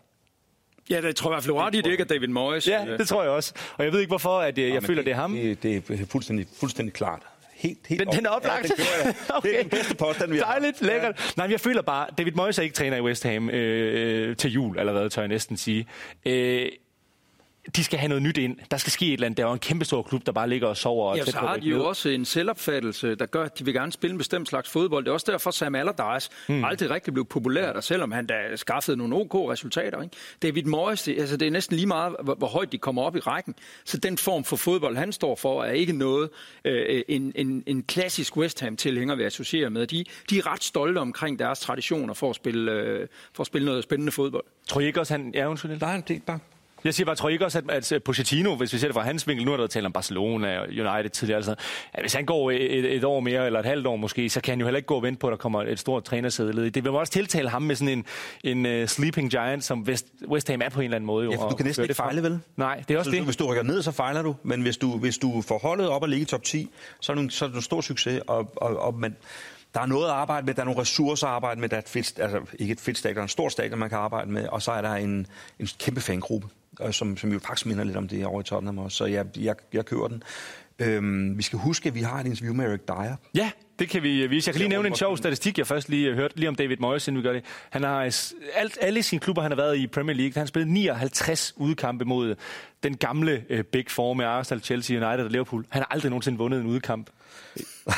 Ja, det tror jeg i hvert fald, ret i, det ikke er David Moyes. Ja, det tror jeg også. Og jeg ved ikke, hvorfor at, øh, jeg føler, det er ham. Det, det er fuldstændig, fuldstændig klart. Helt, helt Den, den er op- oplagt. Ja, det, jeg. okay. det er den bedste påstand, vi har. Dejligt, lækkert. Nej, men jeg føler bare, David Moyes er ikke træner i West Ham øh, til jul allerede, tør jeg næsten sige. Øh, de skal have noget nyt ind. Der skal ske et eller andet. Der er jo en kæmpe stor klub, der bare ligger og sover. Og ja, så har de jo også en selvopfattelse, der gør, at de vil gerne spille en bestemt slags fodbold. Det er også derfor, Sam Allardyce hmm. aldrig rigtig blev populær, der, selvom han da skaffede nogle OK resultater. Ikke? David Moyes, det, altså, det er næsten lige meget, hvor, hvor højt de kommer op i rækken. Så den form for fodbold, han står for, er ikke noget, øh, en, en, en klassisk West Ham-tilhænger vil associere med. De, de er ret stolte omkring deres traditioner for at spille, øh, for at spille noget spændende fodbold. Tror I ikke også, han... Ja, undskyld. Nej, det er bare jeg siger bare, tror I ikke også, at, at Pochettino, hvis vi ser det fra hans vinkel, nu er der talt om Barcelona og United tidligere, altså, at hvis han går et, et, år mere, eller et halvt år måske, så kan han jo heller ikke gå og vente på, at der kommer et stort trænersædeled. Det vil også tiltale ham med sådan en, en uh, sleeping giant, som West, West Ham er på en eller anden måde. Jo, ja, du kan næsten ikke fejle, vel? Nej, det er også så, det. Hvis du rykker ned, så fejler du, men hvis du, hvis du får holdet op og ligge i top 10, så er du, så er du en stor succes, og, og, og man, der er noget at arbejde med, der er nogle ressourcer at arbejde med, der er et fedt, altså ikke et fedt stadion, der er en stor stadion, man kan arbejde med, og så er der en, en kæmpe fangruppe, som, som jo faktisk minder lidt om det over i Tottenham også, så jeg, jeg, jeg kører den. Øhm, vi skal huske, at vi har et interview med Eric Dyer. Ja, det kan vi vise. Jeg kan lige nævne en sjov statistik, jeg først lige hørte lige om David Moyes, inden vi gør det. Han har alt, alle sine klubber, han har været i Premier League, han har spillet 59 udkampe mod den gamle uh, Big Four med Arsenal, Chelsea, United og Liverpool. Han har aldrig nogensinde vundet en udkamp.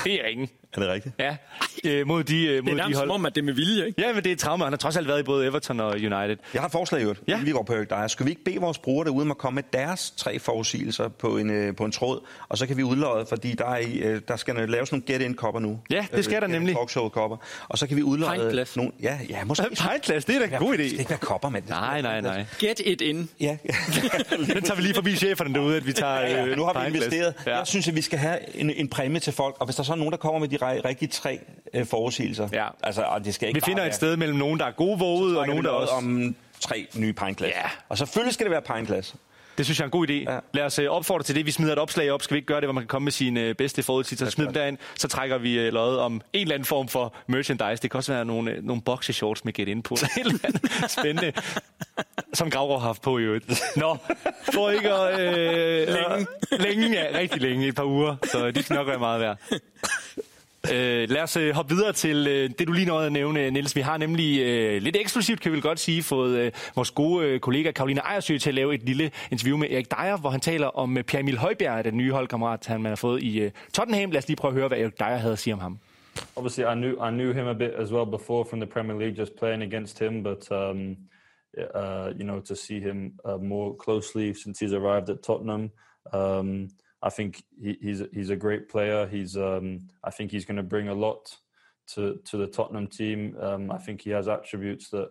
Det er ingen. Er det rigtigt? Ja, øh, mod de, øh, mod det er de hold. som om, at det er med vilje, ikke? Ja, men det er et trauma. Han har trods alt været i både Everton og United. Jeg har et forslag, jo. Ja. Vi går på Erik Skal vi ikke bede vores brugere derude om at komme med deres tre forudsigelser på en, øh, på en tråd, og så kan vi udløje, fordi der, er, øh, der skal laves nogle get-in-kopper nu. Ja, det skal øh, der nemlig. Talkshow-kopper. Og så kan vi udløje nogle... Ja, ja, måske. Pintglas, det er da en god idé. Det skal ikke være kopper, mand. Nej, nej, nej. Get it in. Ja. Den tager vi lige forbi cheferne derude, at vi tager ja, ja. Nu har vi investeret. Ja. Jeg synes, at vi skal have en, en præmie til folk, og hvis der så er nogen, der kommer med de rigtige tre øh, forudsigelser. Ja. Altså, og det skal ikke Vi finder et sted mellem nogen, der er gode våget, og nogen, der også... om tre nye pineglas. Ja. Og selvfølgelig skal det være pineglas. Det synes jeg er en god idé. Ja. Lad os uh, opfordre til det. Vi smider et opslag op. Skal vi ikke gøre det, hvor man kan komme med sine uh, bedste forudsigelser? Smid dem derind. Så trækker vi uh, løjet om en eller anden form for merchandise. Det kan også være nogle, nogle boxershorts med get ind på. et eller andet spændende. Som Gravgaard har haft på i øvrigt. Nå, for ikke at... Uh, længe. længe, ja. Rigtig længe. Et par uger. Så de skal nok være meget værd. Øh, lad os øh, hoppe videre til øh, det, du lige nåede at nævne, øh, Niels. Vi har nemlig øh, lidt eksklusivt, kan vi godt sige, fået øh, vores gode øh, kollega Karoline Ejersø til at lave et lille interview med Erik Dyer, hvor han taler om øh, Pierre Emil Højbjerg, den nye holdkammerat, han man har fået i øh, Tottenham. Lad os lige prøve at høre, hvad Erik Dyer havde at sige om ham. Obviously, I knew I knew him a bit as well before from the Premier League, just playing against him. But um, uh, you know, to see him uh, more closely since he's arrived at Tottenham, um, I think he, he's he's a great player. He's um, I think he's going to bring a lot to to the Tottenham team. Um, I think he has attributes that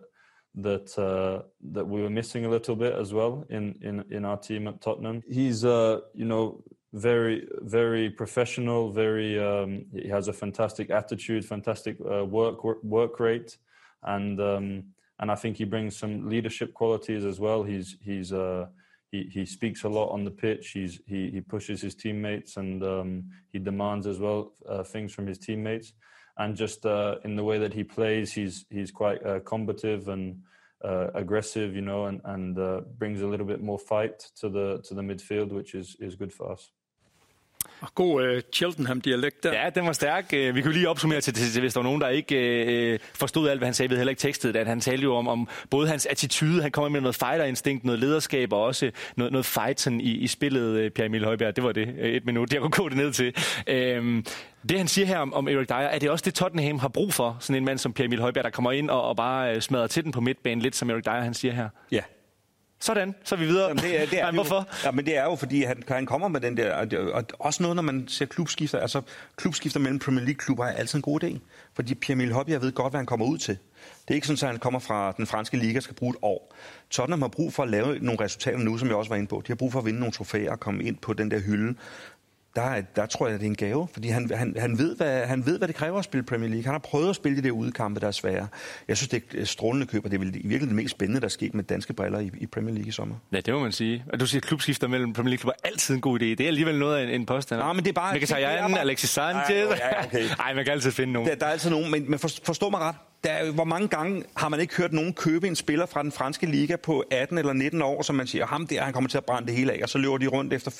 that uh, that we were missing a little bit as well in in in our team at Tottenham. He's uh, you know very very professional. Very um, he has a fantastic attitude, fantastic uh, work work rate, and um, and I think he brings some leadership qualities as well. He's he's uh, he, he speaks a lot on the pitch. He's he, he pushes his teammates and um, he demands as well uh, things from his teammates. And just uh, in the way that he plays, he's he's quite uh, combative and uh, aggressive, you know, and and uh, brings a little bit more fight to the to the midfield, which is is good for us. God uh, Cheltenham-dialekt der. Ja, den var stærk. Øh, vi kunne lige opsummere til, til, til hvis der var nogen, der ikke uh, forstod alt, hvad han sagde, ved heller ikke tekstet, at han talte jo om, om både hans attitude, han kommer med noget fighter-instinkt, noget lederskab og også noget, noget fight i, i spillet, uh, Pierre Emil Højberg. Det var det, et minut, jeg kunne gå det ned til. Uh, det han siger her om, om Erik Dyer, er det også det, Tottenham har brug for? Sådan en mand som Pierre Emil Højberg, der kommer ind og, og bare smadrer til den på midtbanen, lidt som Erik Dyer, han siger her. Ja, sådan, så er vi videre. Jamen, det er, det er men hvorfor? Ja, men det er jo, fordi han, han kommer med den der, og, det, og også noget, når man ser klubskifter, altså klubskifter mellem Premier League-klubber er altid en god idé, fordi Pierre Emil Hobby, ved godt, hvad han kommer ud til. Det er ikke sådan, at han kommer fra den franske liga og skal bruge et år. Tottenham har brug for at lave nogle resultater nu, som jeg også var inde på. De har brug for at vinde nogle trofæer og komme ind på den der hylde der, der tror jeg, at det er en gave, fordi han, han, han, ved, hvad, han ved, hvad det kræver at spille Premier League. Han har prøvet at spille de der udekampe, der er svære. Jeg synes, det er strålende køb, og det er virkelig det mest spændende, der er sket med danske briller i, i Premier League i sommer. Ja, det må man sige. Og du siger, at klubskifter mellem Premier League er altid en god idé. Det er alligevel noget af en, en påstand. Nej, men det er bare... Mkhitaryan, bare... Alexis Sanchez. Ej, ja, okay. Ej, man kan altid finde nogen. Der, der er altid nogen, men, men forstå mig ret der, hvor mange gange har man ikke hørt nogen købe en spiller fra den franske liga på 18 eller 19 år, som man siger, ham der, han kommer til at brænde det hele af, og så løber de rundt efter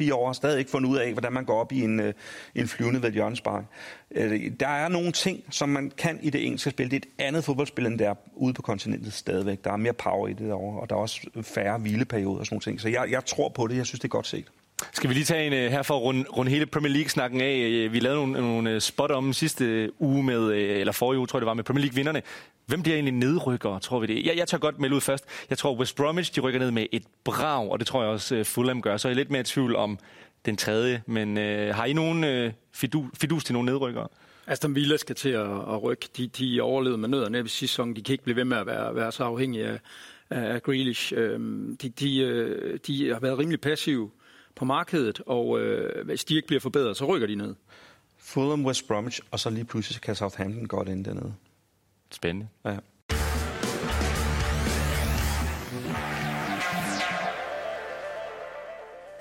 3-4 øh, år og stadig ikke fundet ud af, hvordan man går op i en, øh, en flyvende ved hjørnespark. Øh, der er nogle ting, som man kan i det engelske spil. Det er et andet fodboldspil, end der ude på kontinentet stadigvæk. Der er mere power i det derovre, og der er også færre hvileperioder og sådan nogle ting. Så jeg, jeg tror på det. Jeg synes, det er godt set. Skal vi lige tage en uh, her for at runde, runde hele Premier League-snakken af? Øh, vi lavede nogle, nogle øh, spot om sidste uge med, uh, eller forrige uge, tror jeg det var, med Premier League-vinderne. Hvem bliver egentlig nedrykker, tror vi det? Jeg, jeg tør godt melde ud først. Jeg tror, West Bromwich, de rykker ned med et brag, og det tror jeg også Fulham gør. Så er jeg lidt mere i tvivl om den tredje. Men øh, har I nogen øh, fidu, fidus til nogle nedrykkere? Aston Villa skal til at, at rykke. De, de overlevede med nødderne i sidste sæson. De kan ikke blive ved med at være, være så afhængige af, af Grealish. Øhm, de, de, de har været rimelig passive på markedet, og øh, hvis de ikke bliver forbedret, så rykker de ned. Fulham, West Bromwich, og så lige pludselig kan Southampton godt ind dernede. Spændende. Ja.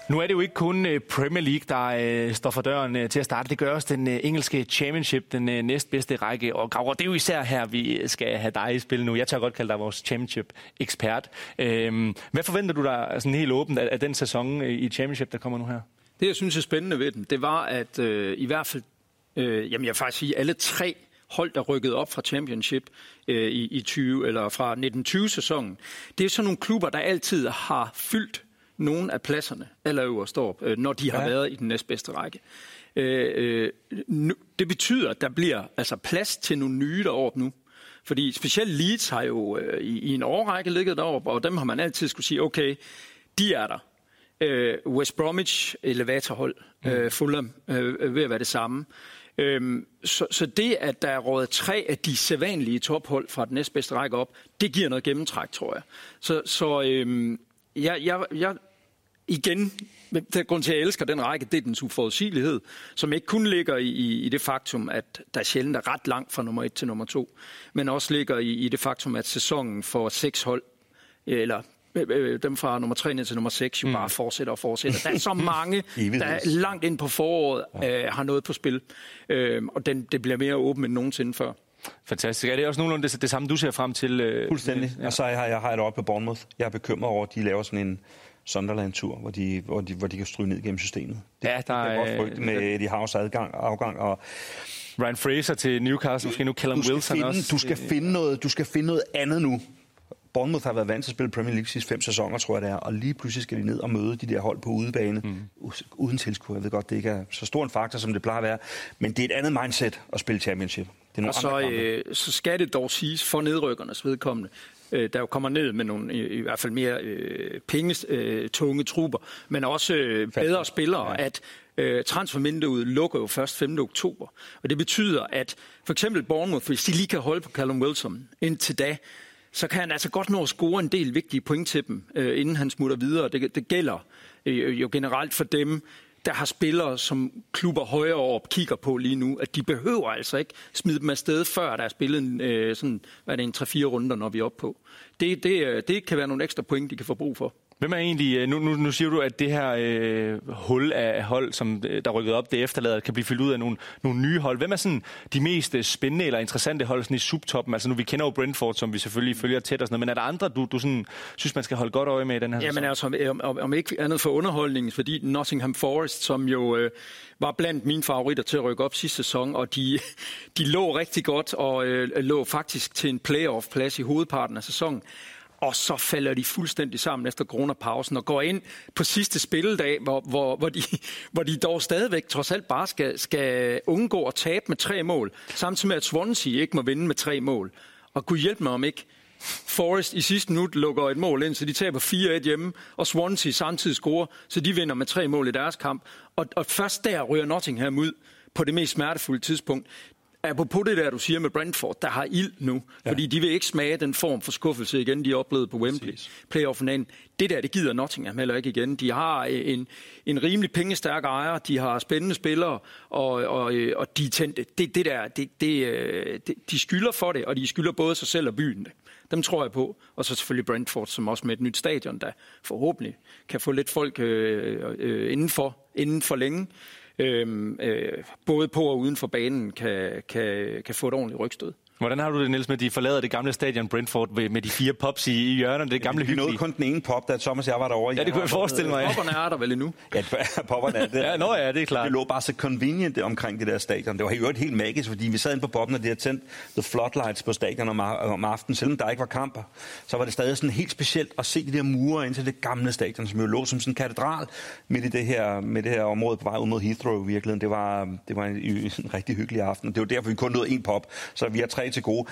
Nu er det jo ikke kun øh, Premier League, der øh, står for døren øh, til at starte. Det gør også den engelske Championship, den næstbedste række. Og Gravgaard, det er jo især her, vi skal have dig i spil nu. Jeg tør godt kalde dig vores Championship-ekspert. Øhm, hvad forventer du dig sådan helt åbent af den sæson i Championship, der kommer nu her? Det, jeg synes er spændende ved den, det var, at øh, i hvert fald, øh, jamen jeg vil faktisk sige, alle tre hold, der rykkede op fra Championship øh, i, i 20, eller fra 1920-sæsonen, det er sådan nogle klubber, der altid har fyldt nogle af pladserne allerøverst op, øh, når de har ja. været i den næstbedste række. Øh, øh, nu, det betyder, at der bliver altså plads til nogle nye deroppe nu. Fordi specielt Leeds har jo øh, i, i en årrække ligget deroppe, og dem har man altid skulle sige, okay, de er der. Øh, West Bromwich, elevatorhold, mm. øh, Fulham, øh, ved at være det samme. Øhm, så, så det, at der er rådet tre af de sædvanlige tophold fra den næstbedste række op, det giver noget gennemtræk, tror jeg. Så, så øhm, jeg, jeg, jeg igen, der grund til, at jeg elsker den række, det er dens uforudsigelighed, som ikke kun ligger i, i det faktum, at der sjældent er ret langt fra nummer 1 til nummer 2, men også ligger i, i det faktum, at sæsonen for seks hold, eller øh, øh, dem fra nummer 3 ned til nummer 6 jo mm. bare fortsætter og fortsætter. Der er så mange, der langt ind på foråret øh, har noget på spil, øh, og den, det bliver mere åbent end nogensinde før. Fantastisk. Er det også nogenlunde det, det samme, du ser frem til? Øh, Fuldstændig. Ja. Og så har jeg, jeg har det oppe på Bournemouth. Jeg er bekymret over, at de laver sådan en Sunderland-tur, hvor de, hvor, de, hvor de kan stryge ned gennem systemet. Det, ja, der er... Det er godt med Eddie Howe's adgang, afgang og Ryan Fraser til Newcastle, måske nu Callum Wilson finde, også. Du skal, finde noget, du skal finde noget andet nu. Bournemouth har været vant til at spille Premier League sidste fem sæsoner, tror jeg det er, og lige pludselig skal de ned og møde de der hold på udebane, mm. uden tilskuer. Jeg ved godt, det ikke er så stor en faktor, som det plejer at være, men det er et andet mindset at spille championship. Det er og så, øh, så skal det dog siges for nedrykkernes vedkommende, øh, der jo kommer ned med nogle i, i hvert fald mere øh, pengetunge øh, trupper, men også øh, bedre spillere, ja. at øh, transfervinduet lukker jo først 5. oktober. Og det betyder, at for eksempel Bournemouth, hvis de lige kan holde på Callum Wilson indtil da, så kan han altså godt nå at score en del vigtige point til dem, øh, inden han smutter videre. Det, det gælder øh, jo generelt for dem, der har spillere, som klubber højere op kigger på lige nu, at de behøver altså ikke smide dem afsted, før der er spillet en, øh, sådan, hvad er det, en 3-4 runder, når vi er oppe på. Det, det, øh, det kan være nogle ekstra point, de kan få brug for. Hvem er egentlig, øh, nu, nu, nu siger du, at det her øh, hul af hold, som øh, der rykket op, det efterlader, kan blive fyldt ud af nogle, nogle nye hold. Hvem er sådan de mest spændende eller interessante hold sådan i subtoppen? Altså nu, vi kender jo Brentford, som vi selvfølgelig følger tæt og sådan noget, men er der andre, du, du sådan, synes, man skal holde godt øje med i den her Jamen altså, om, om, om ikke andet for underholdning, fordi Nottingham Forest, som jo øh, var blandt mine favoritter til at rykke op sidste sæson, og de, de lå rigtig godt og øh, lå faktisk til en playoff-plads i hovedparten af sæsonen og så falder de fuldstændig sammen efter coronapausen og går ind på sidste spilledag, hvor, hvor, hvor, de, hvor de dog stadigvæk trods alt bare skal, skal undgå at tabe med tre mål, samtidig med at Swansea ikke må vinde med tre mål. Og kunne hjælpe mig om ikke. Forest i sidste minut lukker et mål ind, så de taber 4-1 hjemme, og Swansea samtidig scorer, så de vinder med tre mål i deres kamp. Og, og først der ryger Nottingham ud på det mest smertefulde tidspunkt. Apropos det der, du siger med Brentford, der har ild nu, ja. fordi de vil ikke smage den form for skuffelse igen, de har oplevet på Wembley. Playoffen ind. Det der, det gider Nottingham heller ikke igen. De har en, en rimelig pengestærk ejer, de har spændende spillere, og, og, og de er tændte. Det, det der, det, det, det, de skylder for det, og de skylder både sig selv og byen det. Dem tror jeg på. Og så selvfølgelig Brentford, som også med et nyt stadion, der forhåbentlig kan få lidt folk øh, øh, indenfor, inden for længe Øhm, øh, både på og uden for banen kan, kan, kan få et ordentligt rygstød. Hvordan har du det, Niels, med de forlader det gamle stadion Brentford med de fire pops i, i hjørnerne, det gamle hyggelige? Vi nåede kun den ene pop, da Thomas og jeg var derovre. Ja, det kunne jeg forestille mig. Ja. Popperne er der vel endnu? Ja, popperne er det. ja, nå ja, det er klart. Det lå bare så convenient omkring det der stadion. Det var jo helt magisk, fordi vi sad inde på poppen, og de havde tændt the floodlights på stadion om, om aftenen, selvom der ikke var kamper. Så var det stadig sådan helt specielt at se de der mure ind til det gamle stadion, som jo lå som sådan en katedral midt i det her, med det her område på vej ud mod Heathrow i virkeligheden. Det var, det var en, en rigtig hyggelig aften. Det var derfor, vi kun nåede en pop, så vi har tre til gode.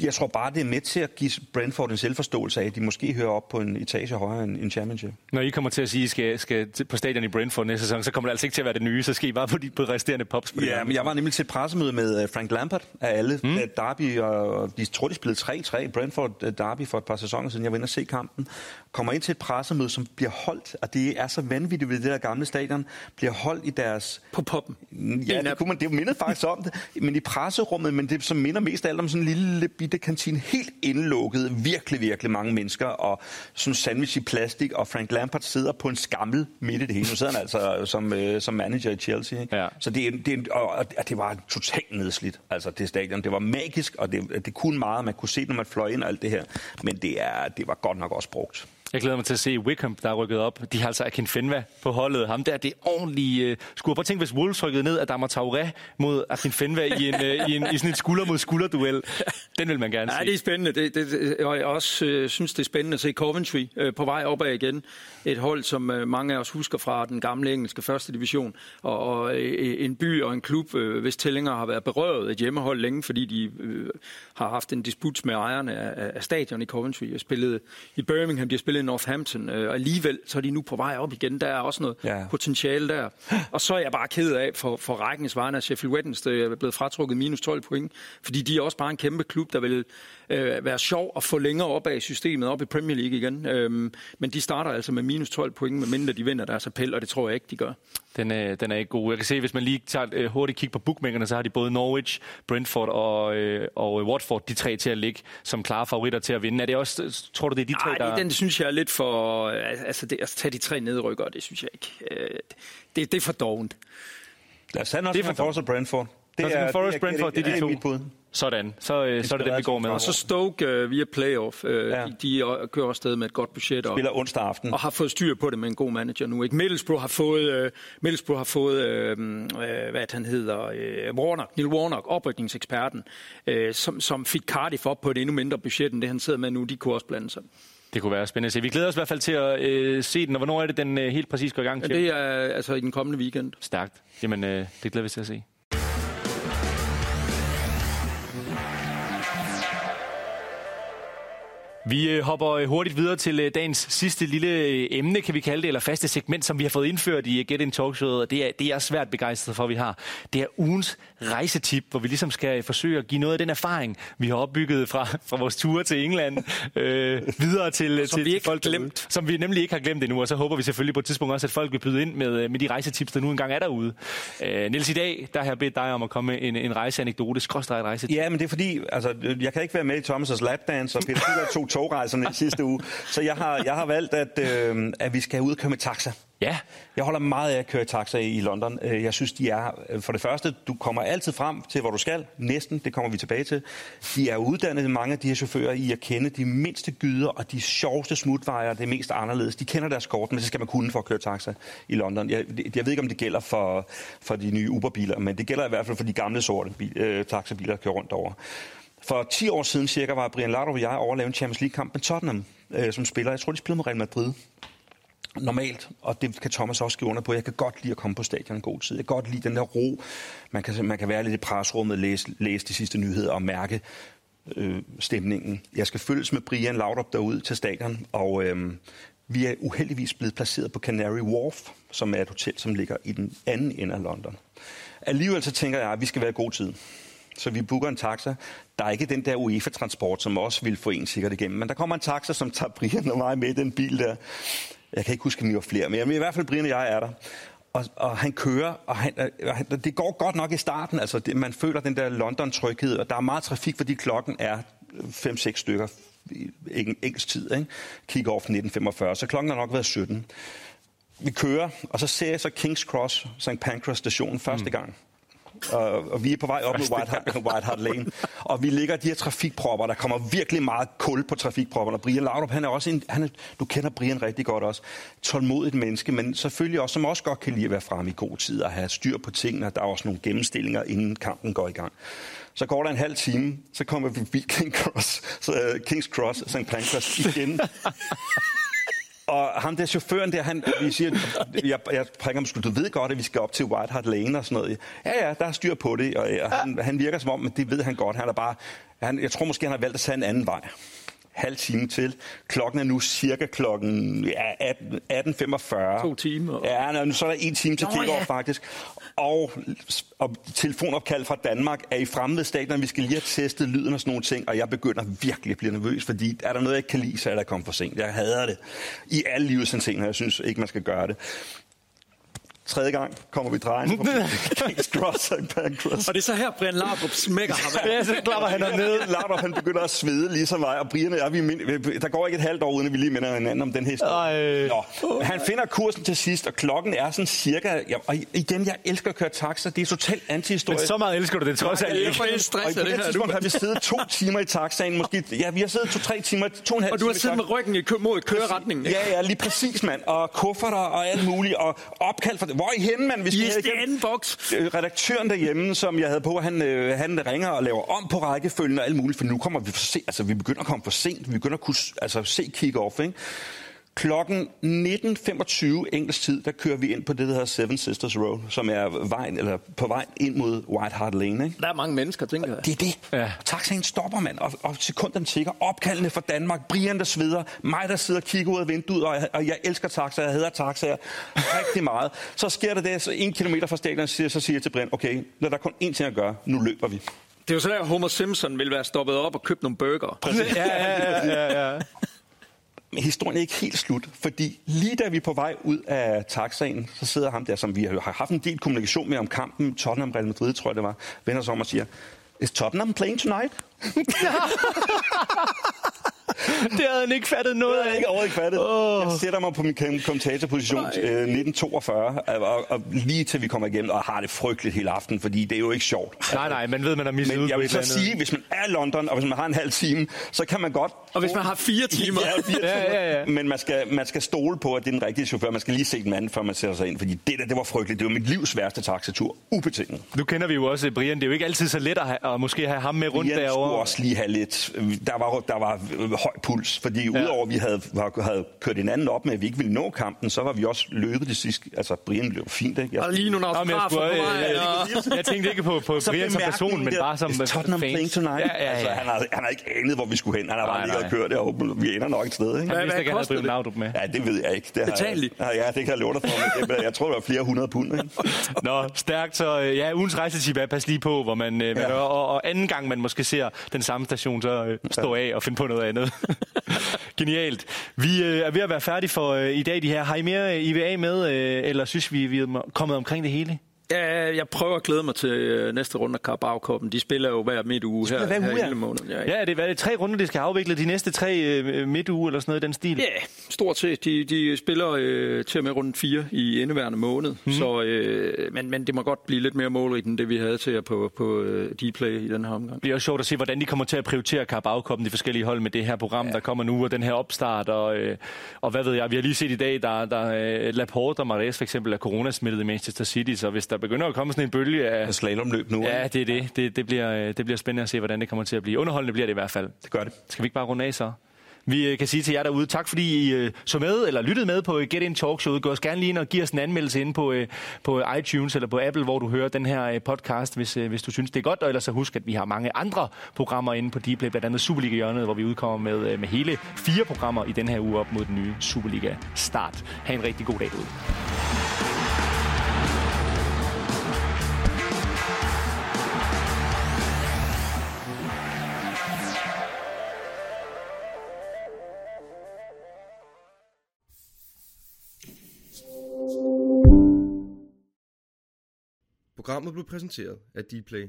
Jeg tror bare, det er med til at give Brentford en selvforståelse af, at de måske hører op på en etage højere end en championship. Når I kommer til at sige, at I skal, skal på stadion i Brentford næste sæson, så kommer det altså ikke til at være det nye, så skal I bare på de på resterende pops. På ja, men jeg var nemlig til et pressemøde med øh, Frank Lampard af alle. Mm. Derby, og de tror, de spillede 3-3 Brentford øh, Derby for et par sæsoner siden. Jeg var inde og se kampen. Kommer ind til et pressemøde, som bliver holdt, og det er så vanvittigt ved det der gamle stadion, bliver holdt i deres... På poppen? Ja, det, kunne man, det mindede faktisk om det, men i presserummet, men det som minder mest af alt om sådan en lille bitte kantine, helt indlukket, virkelig, virkelig mange mennesker, og sådan sandwich i plastik, og Frank Lampard sidder på en skammel midt i det hele. Nu sidder han altså som, øh, som manager i Chelsea. Ikke? Ja. Så det, det, og, og det var totalt nedslidt, altså det stadion. Det var magisk, og det, det kunne meget, man kunne se, når man fløj ind og alt det her, men det, er, det var godt nok også brugt. Jeg glæder mig til at se Wickham, der er rykket op. De har altså Akin Fenwa på holdet. Ham der, det er ordentligt... Uh, skulle bare tænke, hvis Wolves rykkede ned, at der Traoré mod Akin Fenwa i, en, uh, i, en, i sådan en skulder mod skulder-duel. Den vil man gerne ja, se. det er spændende. Det, det, jeg også uh, synes, det er spændende at se Coventry uh, på vej opad igen. Et hold, som uh, mange af os husker fra den gamle engelske første division. Og, og uh, en by og en klub, uh, hvis tællinger har været berøvet et hjemmehold længe, fordi de uh, har haft en disput med ejerne af, af stadion i Coventry. Jeg spillede i Birmingham, de har spillet i Northampton, og alligevel så er de nu på vej op igen. Der er også noget ja. potentiale der. Og så er jeg bare ked af for, for rækkens vegne af Sheffield Wednesday er blevet fratrukket minus 12 point, fordi de er også bare en kæmpe klub, der vil øh, være sjov at få længere op af systemet, op i Premier League igen. Øhm, men de starter altså med minus 12 point, medmindre de vinder deres appel, og det tror jeg ikke, de gør. Den, øh, den er ikke god. Jeg kan se, hvis man lige tager et øh, hurtigt kig på bookmakerne, så har de både Norwich, Brentford og, øh, og Watford, de tre til at ligge som klare favoritter til at vinde. Er det også, tror du, det er de tre, Ej, der... den synes jeg er lidt for... Altså, det, at tage de tre nedrykker, det synes jeg ikke. Det, det er for dovent. Lad os tage noget for Forrest og Brentford. Det er, Forest, Brentford, det er de to. Mit bud. Sådan, så, øh, så er det dem, vi går med. Og så Stoke øh, via playoff. Øh, ja. de, de kører også sted med et godt budget. Og, Spiller onsdag aften. Og har fået styr på det med en god manager nu. Ikke? Middlesbrough har fået, øh, Middlesbrough har fået øh, øh, hvad han hedder, øh, Warnock, Neil Warnock, oprykningseksperten, øh, som, som fik Cardiff op på et endnu mindre budget, end det han sidder med nu. De kunne også blande sig. Det kunne være spændende at se. Vi glæder os i hvert fald til at øh, se den, og hvornår er det, den øh, helt præcis går i gang? Ja, det er altså i den kommende weekend. Stærkt. Jamen, øh, det glæder vi til at se. Vi hopper hurtigt videre til dagens sidste lille emne, kan vi kalde det, eller faste segment, som vi har fået indført i Get In Talk og det er, det er jeg svært begejstret for, at vi har. Det er ugens rejsetip, hvor vi ligesom skal forsøge at give noget af den erfaring, vi har opbygget fra, fra vores ture til England, øh, videre til, som til vi ikke folk, glemt. Som vi nemlig ikke har glemt endnu, og så håber vi selvfølgelig på et tidspunkt også, at folk vil byde ind med, med de rejsetips, der nu engang er derude. Øh, Niels, i dag, der har jeg bedt dig om at komme med en, en rejseanekdote, skråstreget rejsetip. Ja, men det er fordi, altså, jeg kan ikke være med i Thomas' lapdance, og Peter to togrejserne i sidste uge. Så jeg har, jeg har valgt, at, øh, at vi skal ud og køre med taxa. Ja. Jeg holder meget af at køre taxa i London. Jeg synes, de er, for det første, du kommer altid frem til, hvor du skal. Næsten, det kommer vi tilbage til. De er uddannet, mange af de her chauffører, i at kende de mindste gyder og de sjoveste smutvejer, det mest anderledes. De kender deres kort, men så skal man kunne for at køre taxa i London. Jeg, jeg ved ikke, om det gælder for, for de nye Uber-biler, men det gælder i hvert fald for de gamle sorte bil, øh, taxabiler, der kører rundt over. For 10 år siden cirka var Brian Laudrup og jeg overlevet en Champions League-kamp med Tottenham øh, som spiller. Jeg tror, de spillede med Real Madrid. Normalt, og det kan Thomas også skrive under på, jeg kan godt lide at komme på stadion en god tid. Jeg kan godt lide den der ro. Man kan, man kan være lidt i presrummet, læse, læse de sidste nyheder og mærke øh, stemningen. Jeg skal følges med Brian Laudrup derud til stadion, og øh, vi er uheldigvis blevet placeret på Canary Wharf, som er et hotel, som ligger i den anden ende af London. Alligevel så tænker jeg, at vi skal være i god tid. Så vi booker en taxa. Der er ikke den der UEFA-transport, som også vil få en sikkert igennem. Men der kommer en taxa, som tager Brian og mig med i den bil der. Jeg kan ikke huske, om vi var flere, men i hvert fald Brian og jeg er der. Og, og han kører, og han, han, det går godt nok i starten. Altså, det, man føler den der London-tryghed, og der er meget trafik, fordi klokken er 5-6 stykker i engelsk tid. Ikke? Kick-off 1945, så klokken har nok været 17. Vi kører, og så ser jeg så King's Cross, St. Pancras station første gang og, og vi er på vej op mod White Hart, White Hart Lane, og vi ligger de her trafikpropper, der kommer virkelig meget kul på trafikpropperne. Brian Laudrup, han er også en, han er, du kender Brian rigtig godt også, tålmodigt menneske, men selvfølgelig også, som også godt kan lide at være fremme i god tid og have styr på tingene. Der er også nogle gennemstillinger, inden kampen går i gang. Så går der en halv time, så kommer vi forbi King Cross, så, uh, King's Cross, St. Pancras igen. Og ham der chaufføren der, han, vi siger, jeg, jeg prikker ham, du ved godt, at vi skal op til White Hart Lane og sådan noget. Ja, ja, der er styr på det, og, og han, han virker som om, men det ved han godt. Han er bare, han, jeg tror måske, han har valgt at tage en anden vej halv time til. Klokken er nu cirka klokken ja, 18, 18.45. To timer. Ja, nu så er der en time til kick ja. faktisk. Og, og telefonopkald fra Danmark er i fremmede stadion. Vi skal lige have testet lyden og sådan nogle ting, og jeg begynder virkelig at blive nervøs, fordi er der noget, jeg ikke kan lide, så er der kommet for sent. Jeg hader det. I alle livets ting, jeg synes ikke, man skal gøre det. Tredje gang kommer vi drejende på King's Cross og Pancras. Og det er så her, Brian Laudrup smækker ham. ja, så klapper han ned. Laudrup, han begynder at svede ligesom mig, og Brian og jeg, vi mind- der går ikke et halvt år, uden at vi lige minder hinanden om den her historie. Nå. Han finder kursen til sidst, og klokken er sådan cirka... Ja, og igen, jeg elsker at køre taxa. Det er totalt antihistorie. Men så meget elsker du det trods alt. Jeg er stress af det her. Nu har vi siddet to timer i taxaen. Måske, ja, vi har siddet to-tre timer, to og en halv Og du har siddet med ryggen i kø- mod køreretningen. Ja, ja, lige præcis, mand. Og kufferter og alt muligt. Og opkald for. Hvor er I henne, mand? Vi I anden boks. Redaktøren derhjemme, som jeg havde på, han, øh, han ringer og laver om på rækkefølgen og alt muligt, for nu kommer vi for sent. Altså, vi begynder at komme for sent. Vi begynder at kunne altså, se kick-off, ikke? Klokken 19.25 engelsk tid, der kører vi ind på det, der hedder Seven Sisters Road, som er vejen, eller på vej ind mod White Hart Lane. Ikke? Der er mange mennesker, tænker jeg. Det er det. Ja. Taxaen stopper, mand, og, og sekunden tigger. Opkaldene fra Danmark, Brian, der sveder, mig, der sidder og kigger ud af vinduet, og jeg, og jeg elsker taxaer, jeg hader taxaer rigtig meget. Så sker der det, så en kilometer fra stadion, så siger jeg til Brian, okay, når der er kun én ting at gøre, nu løber vi. Det er jo sådan, at Homer Simpson ville være stoppet op og købt nogle burger. Præcis. Ja, ja, ja, ja. Men historien er ikke helt slut, fordi lige da vi er på vej ud af taxaen, så sidder ham der, som vi har haft en del kommunikation med om kampen, Tottenham Real Madrid, tror jeg det var, vender sig om og siger, Is Tottenham playing tonight? det havde han ikke fattet noget af. Jeg ikke overhovedet fattet. Oh. Jeg sætter mig på min kommentatorposition øh, 1942, og, og, lige til vi kommer igennem, og har det frygteligt hele aften, fordi det er jo ikke sjovt. Nej, nej, men ved man har misset Men jeg vil så sige, hvis man er i London, og hvis man har en halv time, så kan man godt... Og hvis man har fire timer. Ja, fire Ja, timer. ja, ja. Men man skal, man skal stole på, at det er den rigtige chauffør. Man skal lige se den anden, før man sætter sig ind, fordi det der, det var frygteligt. Det var mit livs værste taxatur. Ubetinget. Nu kender vi jo også Brian. Det er jo ikke altid så let at, have, at måske have ham med rundt Brian skulle derovre. også lige have lidt... Der var, der var høj puls, fordi ja. udover at vi havde, havde kørt hinanden op med, at vi ikke ville nå kampen, så var vi også løbet det sidste. Altså, Brian blev fint, ikke? Jeg, Og lige nogle autografer på mig. jeg, og- jeg, jeg tænkte ikke på, på Brian som person, men bare som der, "Is Tottenham fans. playing tonight? Ja, ja, Altså, ja. han, har, han har ikke anet, hvor vi skulle hen. Han har bare ligget og kørt deroppe. Vi ender nok et sted, ikke? Han Hvad- vidste ikke, at han havde med. Ja, det ved jeg ikke. Det har. Jeg, ja, det kan jeg love dig for. Men det, jeg tror, det var flere hundrede pund. Ikke? Nå, stærkt. Så øh, ja, ugens rejsetip er pas lige på, hvor man, øh, man Ja. og, og anden gang man måske ser den samme station, så øh, stå af og finde på noget andet. Genialt. Vi øh, er ved at være færdige for øh, i dag, de her. Har I mere øh, IVA med, øh, eller synes vi, vi er kommet omkring det hele? Ja, jeg prøver at glæde mig til øh, næste runde af Carabao-koppen. De spiller jo hver midt uge her, hver her uge, i ja. hele måneden. Ja, Ja, det er, det tre runder, de skal afvikle de næste tre øh, midtuge, eller sådan noget i den stil. Ja, stort set. De, de spiller øh, til og med runde 4 i indeværende måned. Mm. Så, øh, men, men det må godt blive lidt mere målrigt, end det vi havde til på, på øh, Dplay i den her omgang. Det bliver også sjovt at se, hvordan de kommer til at prioritere Carabao-koppen, de forskellige hold med det her program, ja. der kommer nu, og den her opstart, og, øh, og hvad ved jeg, vi har lige set i dag, der, der øh, Laporte og Marais for eksempel er coronasmittet i Manchester City, så hvis der begynder at komme sådan en bølge af... Slalomløb nu. Ja, det er det. Det, det, bliver, øh, det bliver spændende at se, hvordan det kommer til at blive. Underholdende bliver det i hvert fald. Det gør det. Skal vi ikke bare runde af så? Vi øh, kan sige til jer derude, tak fordi I øh, så med eller lyttede med på Get In Talk Show. Gå os gerne lige ind og giv os en anmeldelse inde på, på iTunes eller på Apple, hvor du hører den her podcast, hvis, hvis du synes, det er godt. Og ellers så husk, at vi har mange andre programmer inde på Dplay, blandt andet Superliga-hjørnet, hvor vi udkommer med, med hele fire programmer i den her uge op mod den nye Superliga-start. Ha' en rigtig god dag derude. Programmet blev præsenteret af Dplay.